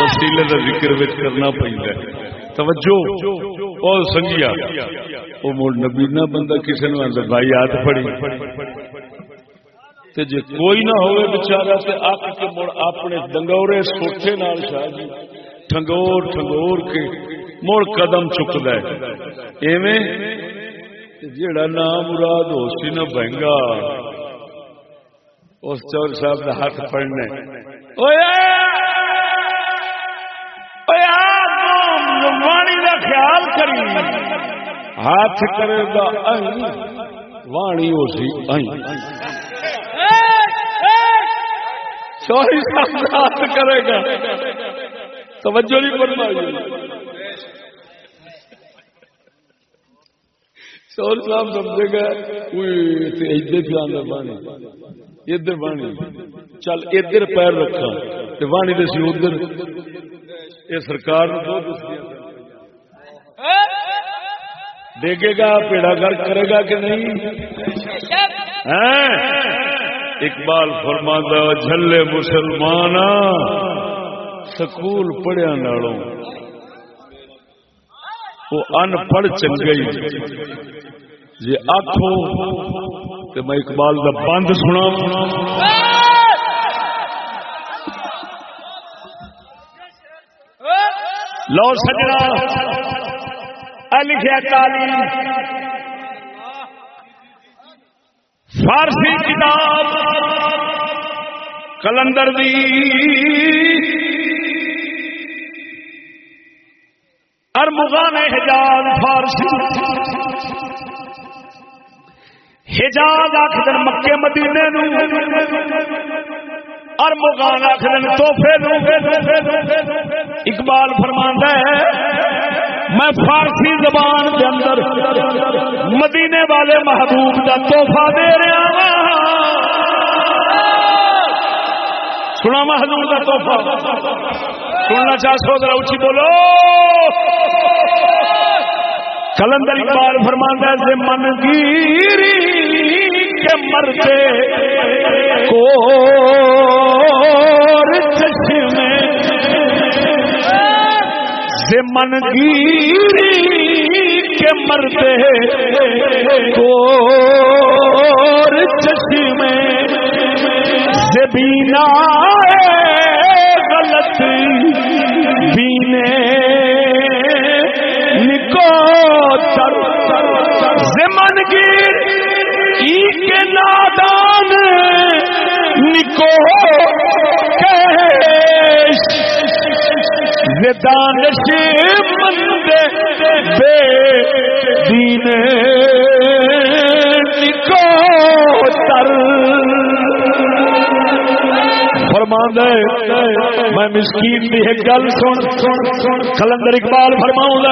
وسیلے کا ذکر کرنا پہنتا ہے۔ توجہ۔ اور سنگیا۔ وہ مڑ نبینا بندہ کسی نے اندر بھائی ہاتھ پڑی۔ تے جے کوئی نہ ہوئے بچارا تے اک کے مڑ اپنے ڈنگورے سوٹے نال شاہ جی ٹھنگور ٹھنگور کے مڑ قدم چکدا ہے۔ ایویں جڑا نام مراد ہو سی نہ بہنگا اس چور صاحب کا ہاتھ پڑنے وانی کا خیال کری ہاتھ کرے گا وانی ہو سی چوری صاحب ہاتھ کرے گا توجہ نہیں فرمائی چور صاحب سمجھے گا ادھر پہ پانی ادھر پانی چل ادھر پیر رکھا وانی دسی ادھر۔ یہ سرکار دیکھے گا، پیڑا گھر کرے گا کہ نہیں؟ ہاں۔ اقبال فرما جھلے مسلمان سکول پڑھیا نالوں۔ وہ ان پڑھ چنگے جی آخو تو میں اقبال کا بند سنا لو سجنا۔ لکھا تعلیم فارسی کتاب کلندر دی۔ ارمغان حجاز فارسی۔ حجاز آخر مکے مدینے نو۔ ارمغان آخر توحفے نو۔ اقبال فرماندا ہے، میں فارسی زبان کے اندر مدینے والے محبوب کا توحفہ دے رہا ہاں۔ سنا محبوب کا توحفہ سننا چاہ سو ذرا اچھی بولو۔ کلندر اقبال فرماتا ہے من گیری کے مرتے کو من گیری کے مرتے کو چشمے بینا غلط بینے نکو تر زمن گیر ای کے نادان نکو کہش دانش مند بے دین نکو تر فرمان میں مسکین دی ایک گل سن، کلندر اقبال فرماؤں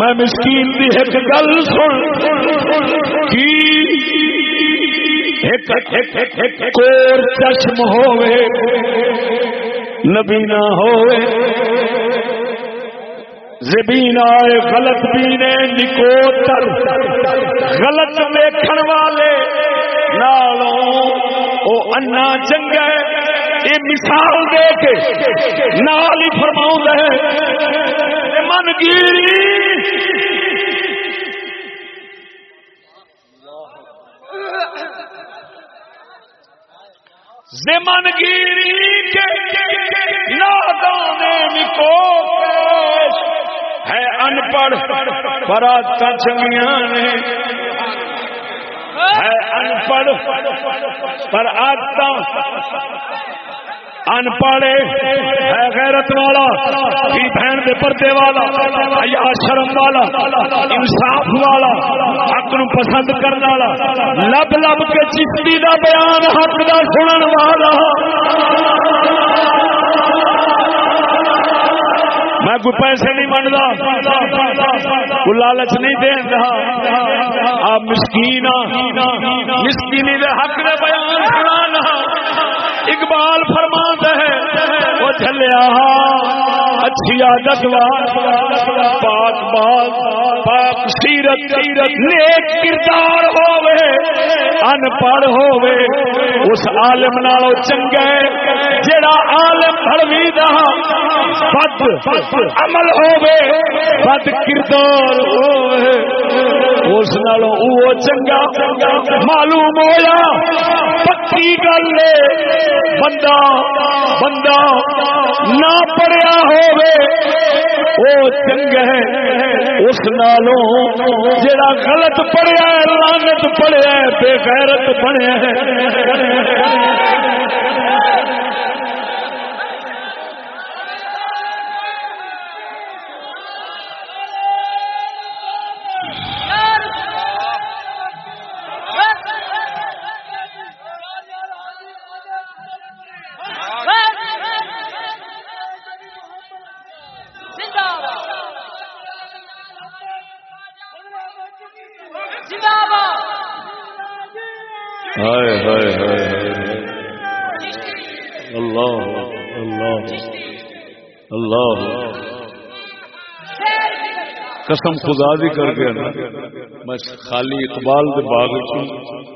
میں مسکین دی ایک گل سن، کی کور چشم ہوئے نبی نہ ہوئے زبین آئے غلط بینے نکوتر غلط دیکھن والے، نالوں، او انا چنگا یہ مثال دے کے نال ہی فرماؤں ہے من گیری زمن گیری کے نادانے نکو ہے ان پڑھ پرات چنگیاں نے۔ ہے ان پڑھ پر آتا ان پڑھے ہے غیرت والا بھی بہن دے پردے والا یا شرم والا، انصاف والا، حق نو پسند کرنے والا، لب لب کے چشتی دا بیان حق دا سنن والا۔ میں کوئی پیسے نہیں منگتا، کوئی لالچ نہیں دین رہا آپ مسکین ہاں، مسکینی دے حق دے بیان سنانا۔ اقبال فرماتا ہے، وہ چلیا ہاں۔ اچھی عادت پاک بات پاک سیرت سیرت نیک کردار ہوے ان پڑھ ہوے اس عالم نالو چنگے، جڑا عالم بھڑوی دا بد عمل ہوے بد کردار ہوے اس نالوں وہ چنگا، معلوم ہویا، پکی گل بندہ بندہ نہ پڑھیا ہووے وہ چنگا ہے، اس نالوں جڑا غلط پڑھیا ہے لانت پڑھیا ہے، بے غیرت بنیا ہے۔ قسم خدا دی کر کے نا، میں خالی اقبال دے باغ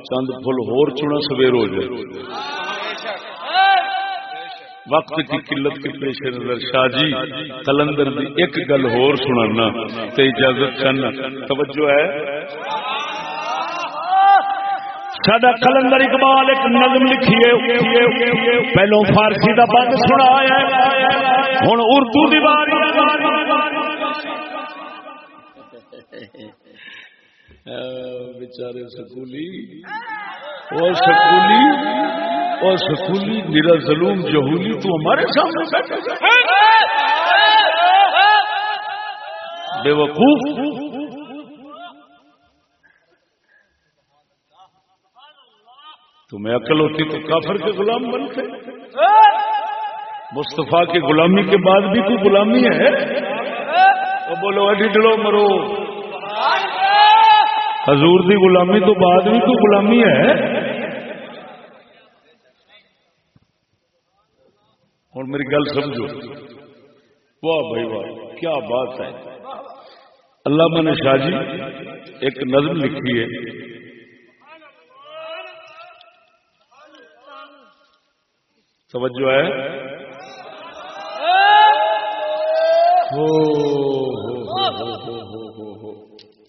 چند پھل ہور چنا سویر ہو جائے۔ وقت کی قلت کے پیش نظر، شاہ جی کلندر دی ایک گل ہور سنانا، تے اجازت کرنا توجہ ہے۔ سڈا کلندر اقبال ایک نظم لکھیے پہلو فارسی کا بند سنایا ہوں اردو دی باری۔ بچارے سکولی۔ اور سکولی اور سکولی، میرا ظلم جہولی، تو ہمارے سامنے بے وقوف تمہیں عقل ہوتی تو کافر کے غلام بنتے۔ مصطفیٰ کی غلامی کے بعد بھی تو غلامی ہے۔ تو بولو، اڈی ڈلو مرو۔ حضور دی غلامی تو بعد بھی تو غلامی ہے۔ اور میری گل سمجھو۔ واہ بھائی واہ، کیا بات ہے۔ اللہ نے شاہ جی ایک نظم لکھی ہے۔ توجہ ہے۔ ہو ہو ہو ہو۔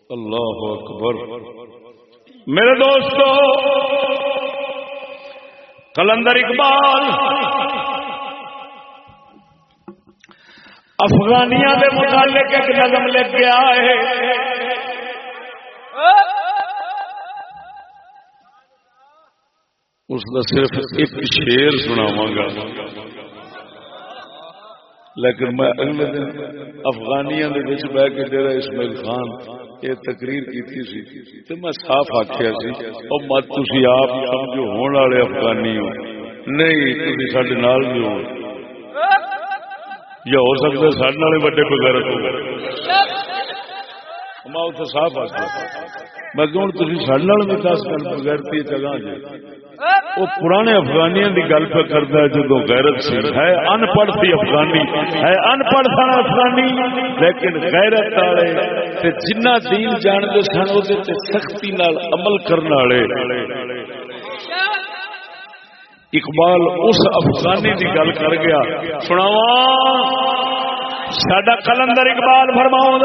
اللہ اکبر۔ میرے دوستو، کلندر اقبال، افغانیاں کے متعلق ایک نظم لے کے آئے اس کا صرف ایک شیر سناوا گا۔ لیکن میں اگلے دن افغانیاں بہ کے ڈیرا اسماعیل خان یہ تقریر کی تو میں صاف آخیا سی اور مت تھی آپ سمجھو ہونے والے افغانی ہو۔ نہیں تھی سڈے نال بھی ہو۔ یا ہو سکتا ہے سڈے والے وڈے بغیرت ہو۔ میں اتنے صاف آخیا میں کہ ہوں تھی سڈے بھی دس گل بغیرتی جگہ جی۔ وہ پرانے افغانیاں دی گل پہ کرتا ہے جدو غیرت سی۔ ہے ان پڑھ سی افغانی، ہے ان پڑھ سن افغانی، لیکن غیرت والے تے جنہ دین جانتے سن وہ سختی نال عمل کرنے والے۔ اقبال اس افغانی دی گل کر گیا۔ سناوا سڈا کلندر اقبال فرماؤں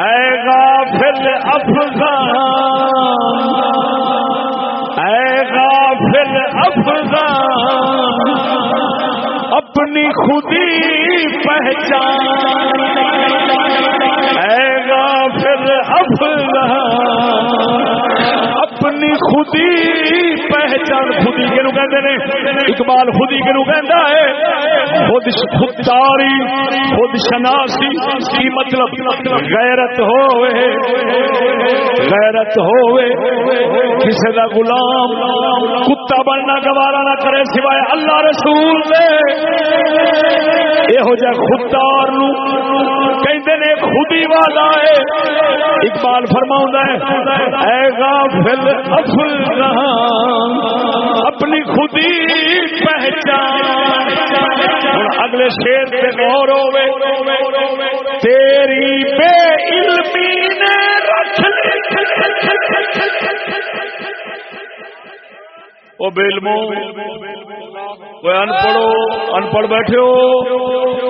اے غافل افغان! اے غافل افغان اپنی خودی پہچان۔ اے غافل افغان اپنی خودی، پہچان خودی کے کہتے ہیں اقبال خودی کے کہتا ہے، خود خودداری خود شناسی، کی مطلب؟ غیرت ہوئے غیرت ہوئے کسی کا غلام، کتا بننا گوارا نہ کرے سوائے اللہ رسول دے۔ یہو جہ خوددار کہ خودی والا ہے۔ اقبال فرماؤں ہے، اے غافل افل اپنی خودی پہچان۔ اگلے شیر سے غور ہوے تیری بے علمی نے رکھ وہ بیلمو کوئی ان پڑھو ان پڑھ بیٹھے ہو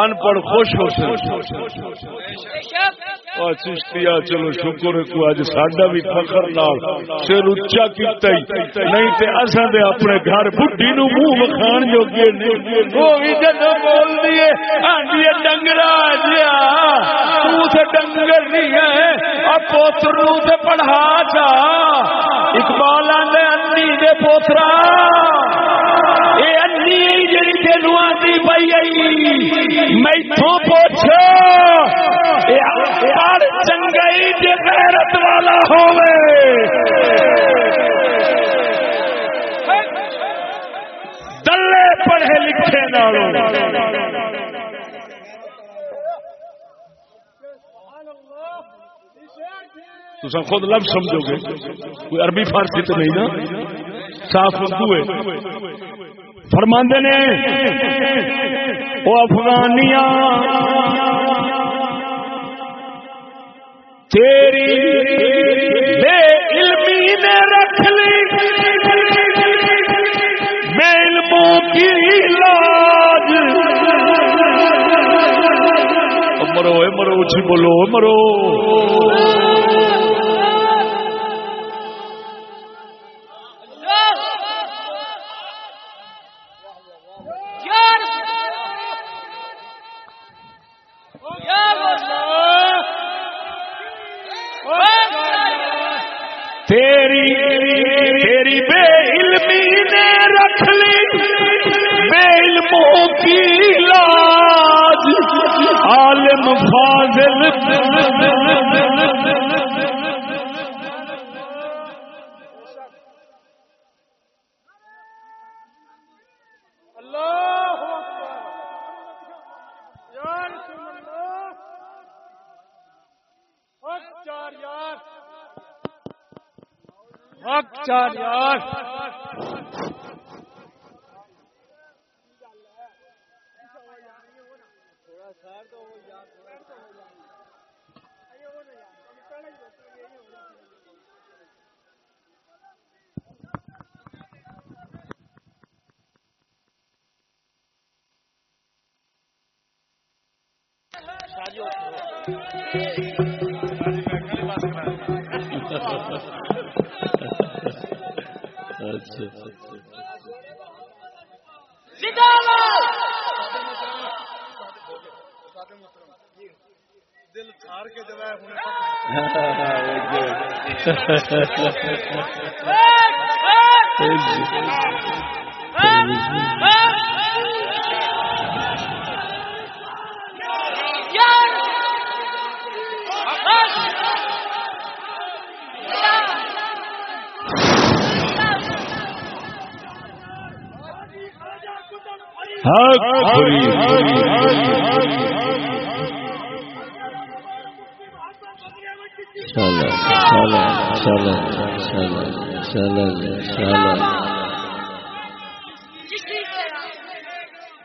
ان پڑھ خوش ہو سن چشتیا چلو شکر کو اج ساڈا بھی فخر نال سر اچا کیتا ہی۔ نہیں تے اساں دے اپنے گھر بڈھی نو منہ وکھان جوگے نہیں وہ بھی جدو بول دیے ہاں ڈنگرا جیا۔ تو تے ڈنگر نہیں ہے ا پوتر نو تے پڑھا جا۔ اقبال آندے انی دے پوترا۔ اے انی آئی میتھوں غیرت والا دلے پڑھے لکھے نالوں خود لفظ سمجھو گے۔ کوئی عربی فارسی تو نہیں نا؟ صاف اردو ہے۔ فرماندے نے، او افغانیاں، تیری بے علمی نے رکھ لی، بے علموں کی لاج مرو مرو، اچھی بولو مرو۔ تیری تیری بے علمی نے رکھ لی۔ بے علموں کی لاج۔ عالم فاضل۔ اللہ اکبر یا رسول اللہ حق چار یار حق فرید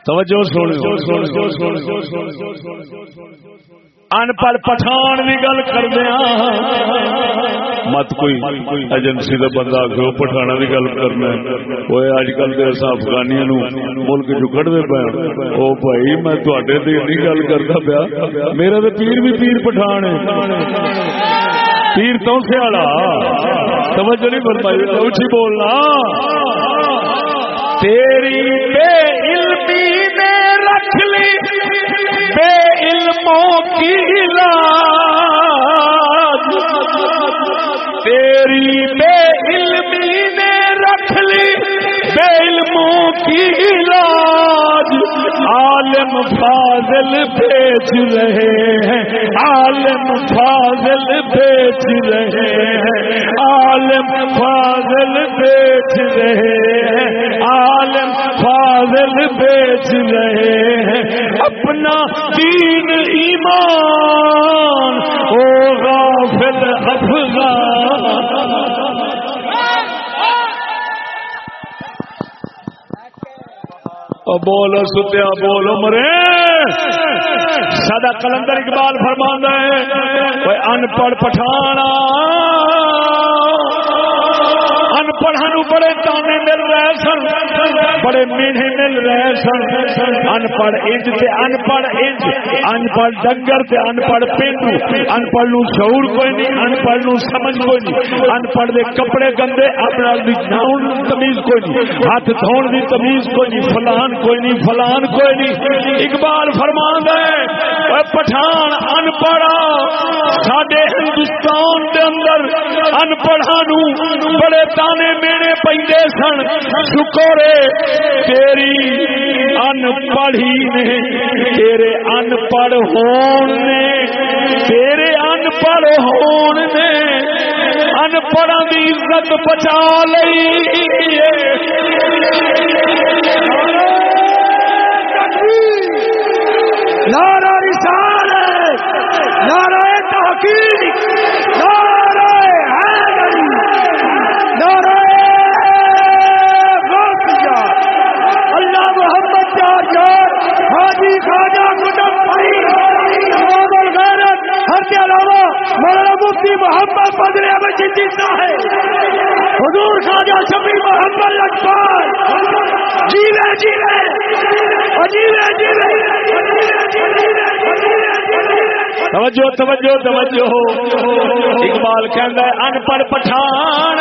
توجہ ان پڑھ پٹھان بھی گل کر دیا مت کوئی ایجنسی کا بندہ آ پٹھانا بھی گل کرنا وہ اج کل کے افغانیاں ملک چ کھڑتے پے وہ بھائی، میں تھوڑے نہیں گل کرتا پیا۔ میرا تو پیر بھی پیر پٹھان ہے۔ پیر تو سیاڑا توجہ نہیں فرمائی اچھی بولنا تیری بے علمی نے رکھ لی، بے علموں کی لاج تیری بے علمی نے رکھ لی، بے علموں کی لاج عالم فاضل بیچ رہے ہیں۔ عالم فاضل بیچ رہے ہیں۔ عالم فاضل بیچ رہے ہیں۔ عالم فاضل بیچ رہے ہیں۔ اپنا دین ایمان، او غافل افغان بولو ستیا بولو مرے۔ سدا کلندر اقبال فرمانا ہے ان پڑھ پٹھانا۔ ان پڑھا نو بڑے تانے مل سن، بڑے میڑے مل رہے سن۔ ان پڑھ انج تے ان پڑھ انج ان پڑھ ڈنگر تے ان پڑھ پینڈو۔ ان پڑھ نو شعور کوئی نہیں ان پڑھ نو سمجھ کوئی نہیں۔ ان پڑھ دے کپڑے گندے، اپنا دی دھون تمیز کوئی نہیں۔ ہاتھ دھون دی تمیز کوئی نہیں، فلان کوئی نہیں، فلان کوئی نہیں۔ اقبال فرمان ہے اے پٹھان ان پڑھا ساڈے ہندوستان دے اندر ان پڑھا نو بڑے تانے میرے پیندے سن۔ شکر تیری ان پڑھی نے تیرے ان پڑھ ہون نے، تیرے ان پڑھ ہون نے ان پڑھا دی عزت بچا لئی۔ نعرہ رسالت، نعرہ تحقیق نعرہ حیدری نعرہ غوثیہ اللہ محمد چار یار حاجی خواجہ قدم فرید امام الغیرت ہر کے علاوہ مولانا مفتی محمد بدر احمد جدی صاحب حضور خواجہ شفیع محمد لجپال جیوے جیوے۔ جیوے جیوے۔ توجہ توجہ توجہ۔ اقبال کہندا ہے ان پڑھ پٹھان۔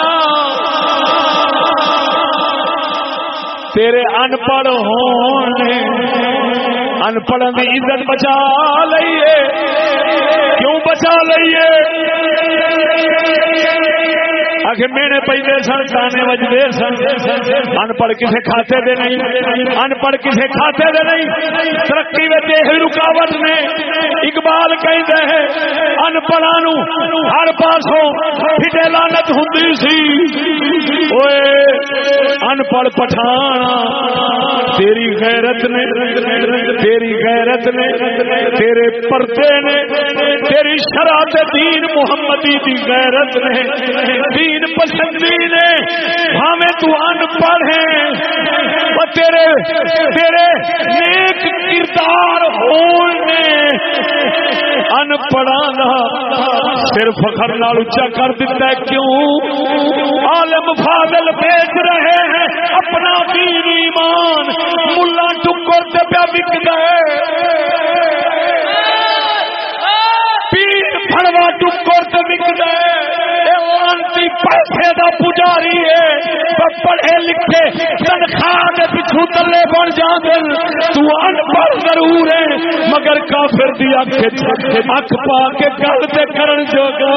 تیرے ان پڑھ ہون نے ان پڑھن دی عزت بچا لئیے۔ کیوں بچا لئیے؟ آخر میرے پہلے سن تانے وجدے سن۔ ان پڑھ کسے کھاتے دے نہیں ان پڑھ کسے کھاتے دے نہیں۔ ترقی میں رکاوٹ نے۔ اقبال کہتے ہیں ان پڑھا نو ہر پاسوں پھٹے لانت ہوندی سی اوئے ان پڑھ پٹھان تیری غیرت نے تیری غیرت نے تیرے پردے نے تیری شراب دین محمدی دی غیرت نے دین پسندی نے ہمیں تو ان پڑھ ہے وہ تیرے تیرے نیک کردار ہونے ان پڑھا صرف فخر نال اچا کر دیتا ہے کیوں عالم فاضل بیچ رہے ہیں اپنا دین ایمان ملا ٹکر سے پیا بک گئے پیر پڑوا ٹکر سے بک گئے پیسے دا پجاری ہے پڑھے لکھے تنخواہ کے پچھو تلے بن جاندے تو ان پڑھ ضرور ہے، مگر کافر دی اکھ اکھ پا کے گل تے کرن جوگا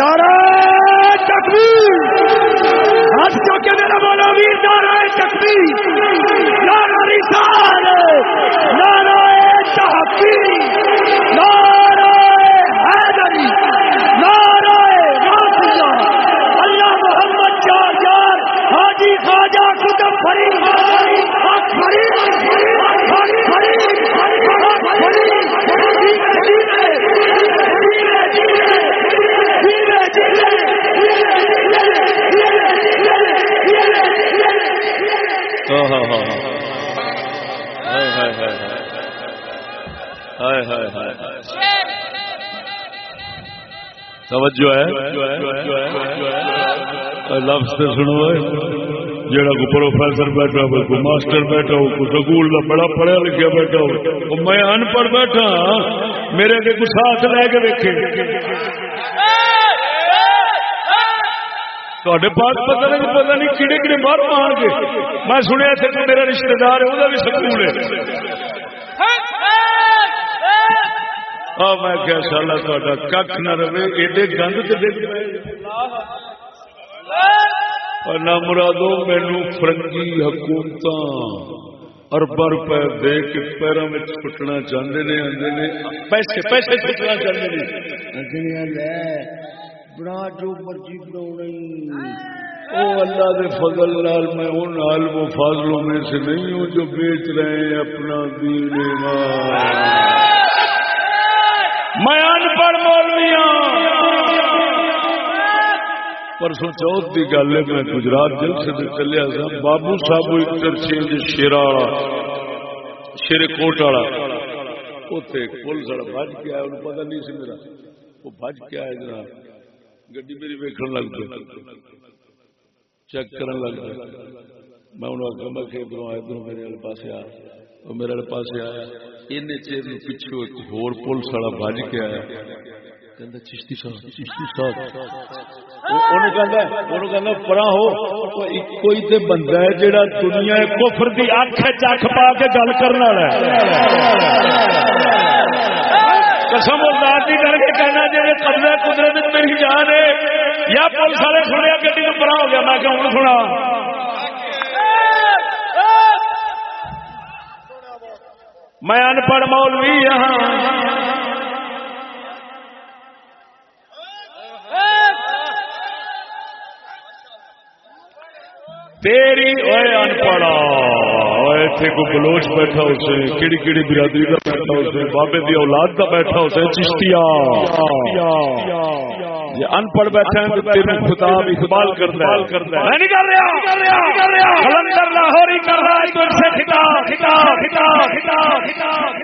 نعرہ تکبیر۔ ہاتھ چو کے میرا مولا ویر نعرہ تکبیر۔ نعرہ رسالت، نعرہ تحقیق نعرہ حیدری نعرہ غوثیہ اللہ محمد چار یار حاجی خواجہ قطب فرید حق فرید حق فرید حق فرید توجہ ہے۔ لفظ سنو۔ جڑا کو پروفیسر بیٹھا ہو کوئی ماسٹر بیٹھا ہو کوئی سکول کا بڑا پڑھا لکھا بیٹھا ہو میں ان پڑھ بیٹھا ہاں، میرے کے کچھ ہاتھ لے کے دیکھے تے پاس پتہ نہیں پتہ نہیں کہڑے کہڑے باہر مان گے میں سنیا تھے کہ میرا رشتے دار ہے وہ بھی سکول ہے۔ میں کیا سالا تا کھ نہ رہے، ایڈے گند سے ڈگ دیکھ اور نہ مرادو مینو فرنگی حکومت اربا روپے دے کے پیروں میں چھٹنا چاہتے نے آدھے نے۔ پیسے پیسے چھٹنا چاہتے نے۔ بنا جو مرضی بنا او اللہ دے فضل لال میں ان عالم و فاضلوں میں سے نہیں ہوں جو بیچ رہے ہیں اپنا دین ایمان۔ میں ان پڑھ مولوی پرسوں چوتھ کی گل ہے، میں گجرات جلسے میں چلیا سا۔ بابو صاحب انٹرچینج شیرا والا، شیر کوٹ والا۔ اتنے پولیس والا بج کے آیا، انہوں پتا نہیں سی میرا۔ وہ بج کے آیا جناب۔ گڈی میری ویکن لگ پی چیک کرنے لگ گیا میں انہوں نے میں کہ ادھر ادھر میرے والے پاس آ وہ میرے والے پاس آیا۔ ان چیر پچھو ایک ہور پولیس والا بج کے آیا۔ کہندا چشتی صاحب چشتی صاحب کہندا کہندا پرا ہو کوئی تے بندہ ہے جیڑا دنیا کفر دی اکھ وچ اکھ پا کے گل کرن والا ہے قسم کی کر کے کہنا جی قبضہ قدرت میری جان ہے یا پولیس والے سنیا گڈی پرا ہو گیا میں کہ سنا میں ان پڑھ مولوی یہاں تیری اوے ان پڑھا اتنے کو بلوچ بیٹھا اسے کیڑی کیڑی برادری کا بیٹھا اسے بابے دی اولاد کا بیٹھا اسے چشتیا یہ ان پڑھ بیٹھا ہے تیرے خطاب اقبال کرتا ہے۔ میں نہیں کر رہا۔ کلندر کر رہا ہے سے خطاب خطاب خطاب خطاب خطاب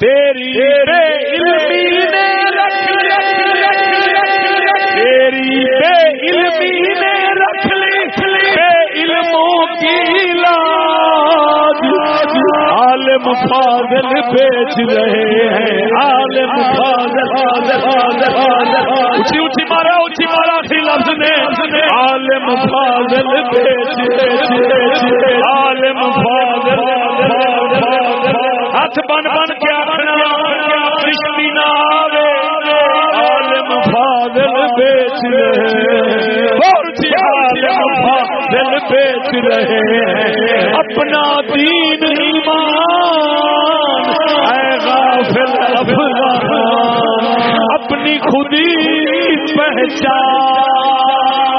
تیری بے علمی نے رکھ تیری بے علمی نے رکھ علموں کی لاج عالم فاضل بیچ رہے ہیں۔ عالم فاضل اچھی اچھی مارا اچھی مارا تھی لفظ نے۔ عالم فاضل بیچ عالم فاضل ہاتھ بن بن کے آخنا رشتی نہ آوے۔ فاضل بیچ رہے۔ اور جی فاضل بیچ رہے۔ ہیں اپنا دین ایمان، اے غافل افغان، اپنی خودی پہچان۔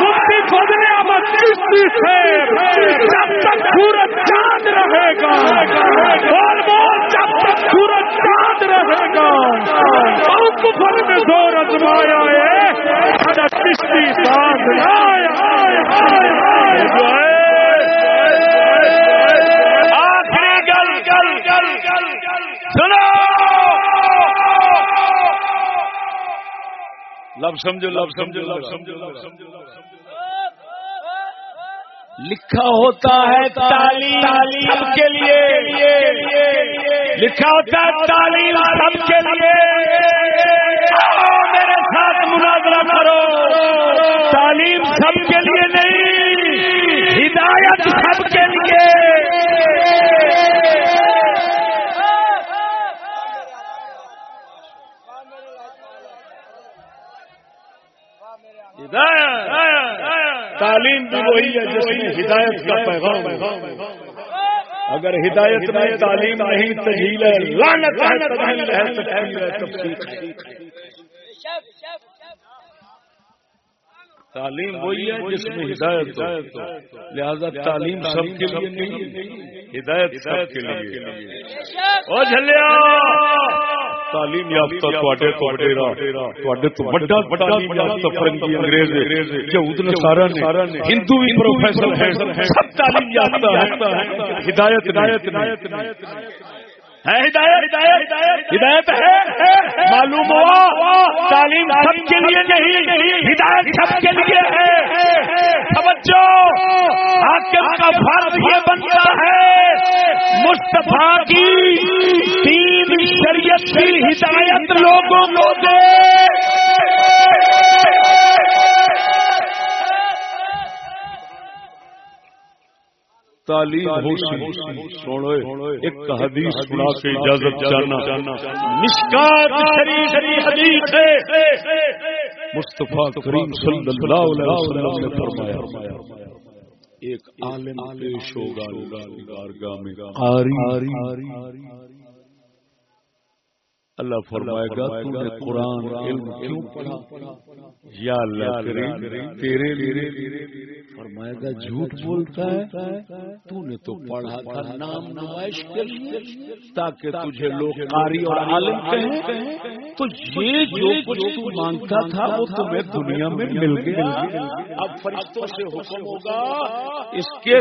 مفتی فضل احمد چشتی سے جب تک سورج چاند رہے گا بول بول جب تک سورج چاند رہے گا بہت کفر میں زور ازمایا ہے سدا چشتی ساتھ آخری گل گل گل گل لب سمجھو لب سمجھو لب سمجھو لب سمجھو لکھا ہوتا ہے تعلیم سب کے لیے۔ لکھا ہوتا ہے تعلیم سب کے لیے۔ میرے ساتھ مناظرہ کرو۔ تعلیم سب کے لیے نہیں، ہدایت سب کے لیے۔ تعلیم بھی وہی ہے جس میں ہدایت کا پیغام ہے۔ اگر ہدایت میں تعلیم نہیں تجیل ہے لانت ہے تجھیل ہے تفصیل ہے تفصیل ہے تعلیم وہی ہے جس میں ہدایت ہو۔ لہذا تعلیم سب کے لیے نہیں ہدایت سب کے لیے۔ او جھلیا! تعلیم یافتہ تواڈے تو ڈیرا تواڈے تو بڑا بڑا یافتہ فرنگی انگریز یہود نے ہندو بھی پروفیسر ہیں۔ سب تعلیم یافتہ ہیں۔ ہدایت ہدایت ہے ہدایت؟ ہدایت۔ ہدایت ہے۔ معلوم ہوا۔ تعلیم سب کے لیے نہیں۔ ہدایت سب کے لیے ہے توجہ حاکم کا فرض یہ بنتا ہے، مصطفیٰ کی تین شریعت کی ہدایت لوگوں کو دے۔ تعلیم ہو سنو ایک حدیث سنا کے اجازت جانا مشکات شریف حدیث ہے۔ مصطفیٰ کریم صلی اللہ علیہ وسلم نے فرمایا۔ ایک عالم پیش ہوگا بارگاہ میں۔ قاری۔ اللہ فرمائے گا تو نے قرآن علم کیوں پڑھا۔ یا اللہ کریم تیرے لیے فرمائے گا جھوٹ بولتا ہے تو نے تو پڑھا تھا نام نمائش کے لیے تاکہ تجھے لوگ قاری اور عالم کہیں۔ تو یہ جو کچھ تو مانگتا تھا وہ تمہیں دنیا میں مل گیا۔ اب فرشتوں سے حکم ہوگا اس کے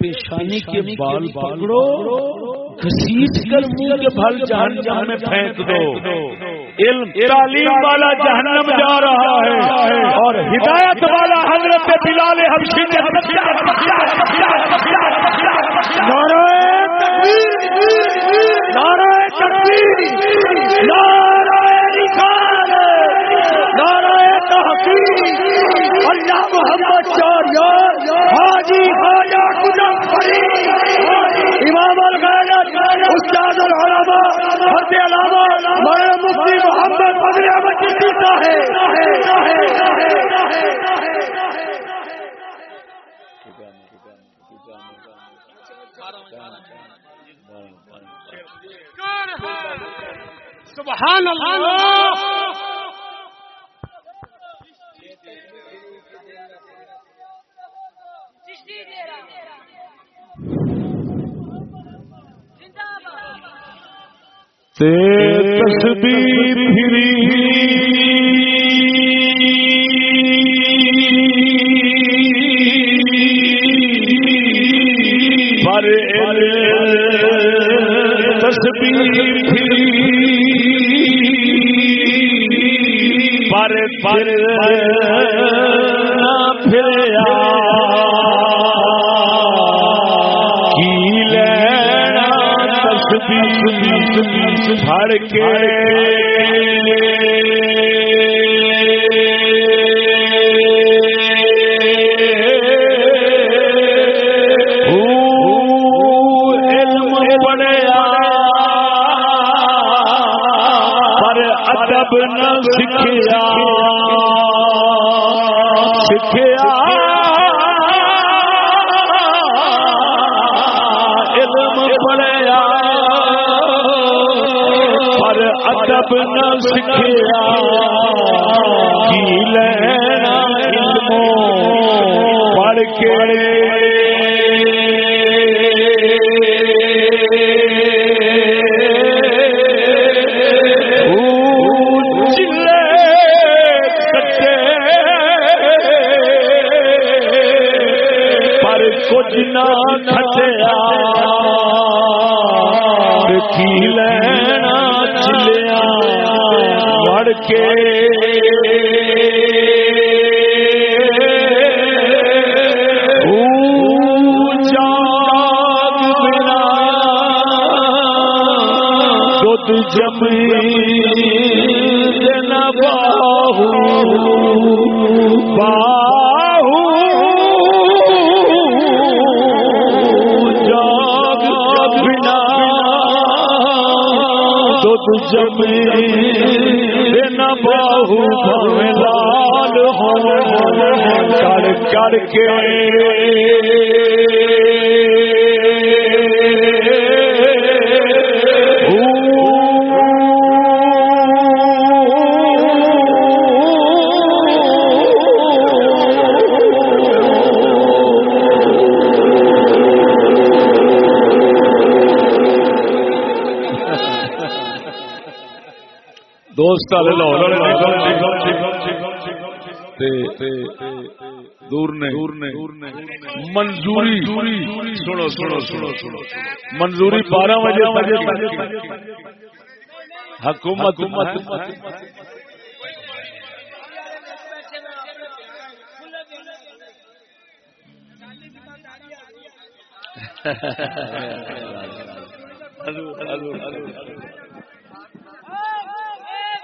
پیشانی کے بال پکڑو گھسیٹ کر منہ کے بھل جہاں میں پھینک دو علم تعلیم والا جہنم جا رہا ہے اور ہدایت والا حضرت بلال حبشی نے نعرہ تکبیر نعرہ تکبیر نعرہ رسالت اللہ محمد چار یار حاجی خواجہ قدم فرید امام الغیرت، استاد العلماء حد علامہ، مولانا مفتی محمد فضل احمد چشتی سبحان اللہ چشتی دے رہا زندہ باد تے تسبیح پھری پر پر تسبیح سکھیا کی لینا علموں پڑھ کے دوست دور نے منظوری سنو سنو سنو سنو منظوری بارہ بجے بجے حکومت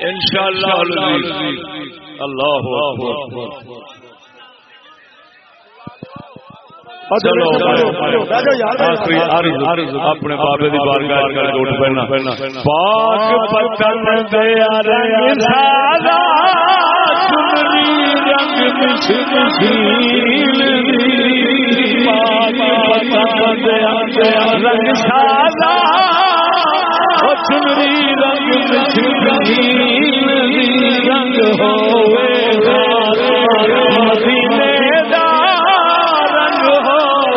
انشاءاللہ اللہ چلو آخری عرض اپنے بابے دی بارگاہ کر کے اٹھ پہنا پاک پتن رنگ سادا سنری رنگ پاک پتن دیا رنگ سادا سنری رنگ رنگ ہوئے رنگ ہوئے رنگ ہوئے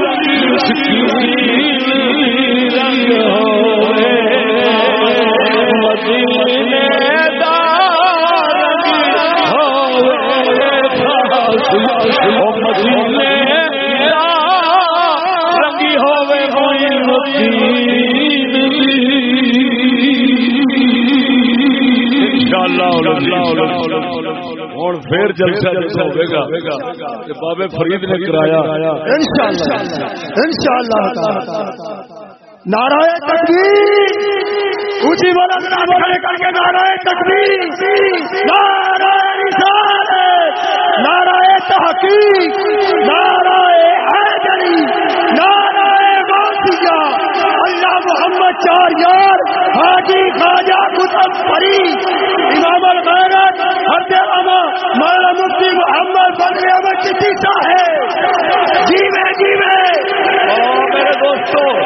رنگ ہوئے ہوں پھر جلسہ جلسہ ہوئے گا کہ بابے فرید نے کرایا انشاءاللہ انشاءاللہ نعرہ تکبیر اونچی کر کے نعرہ تکبیر نعرہ رسالت نعرہ تحقیق نعرہ حیدری، نعرہ غوثیہ اللہ محمد چار یار، حاجی خواجہ کتب پری امام الغیرت حد اما مولانا مفتی محمد بدر احمد چٹی صاحب۔ جی میں جی میں۔ اور میرے دوستوں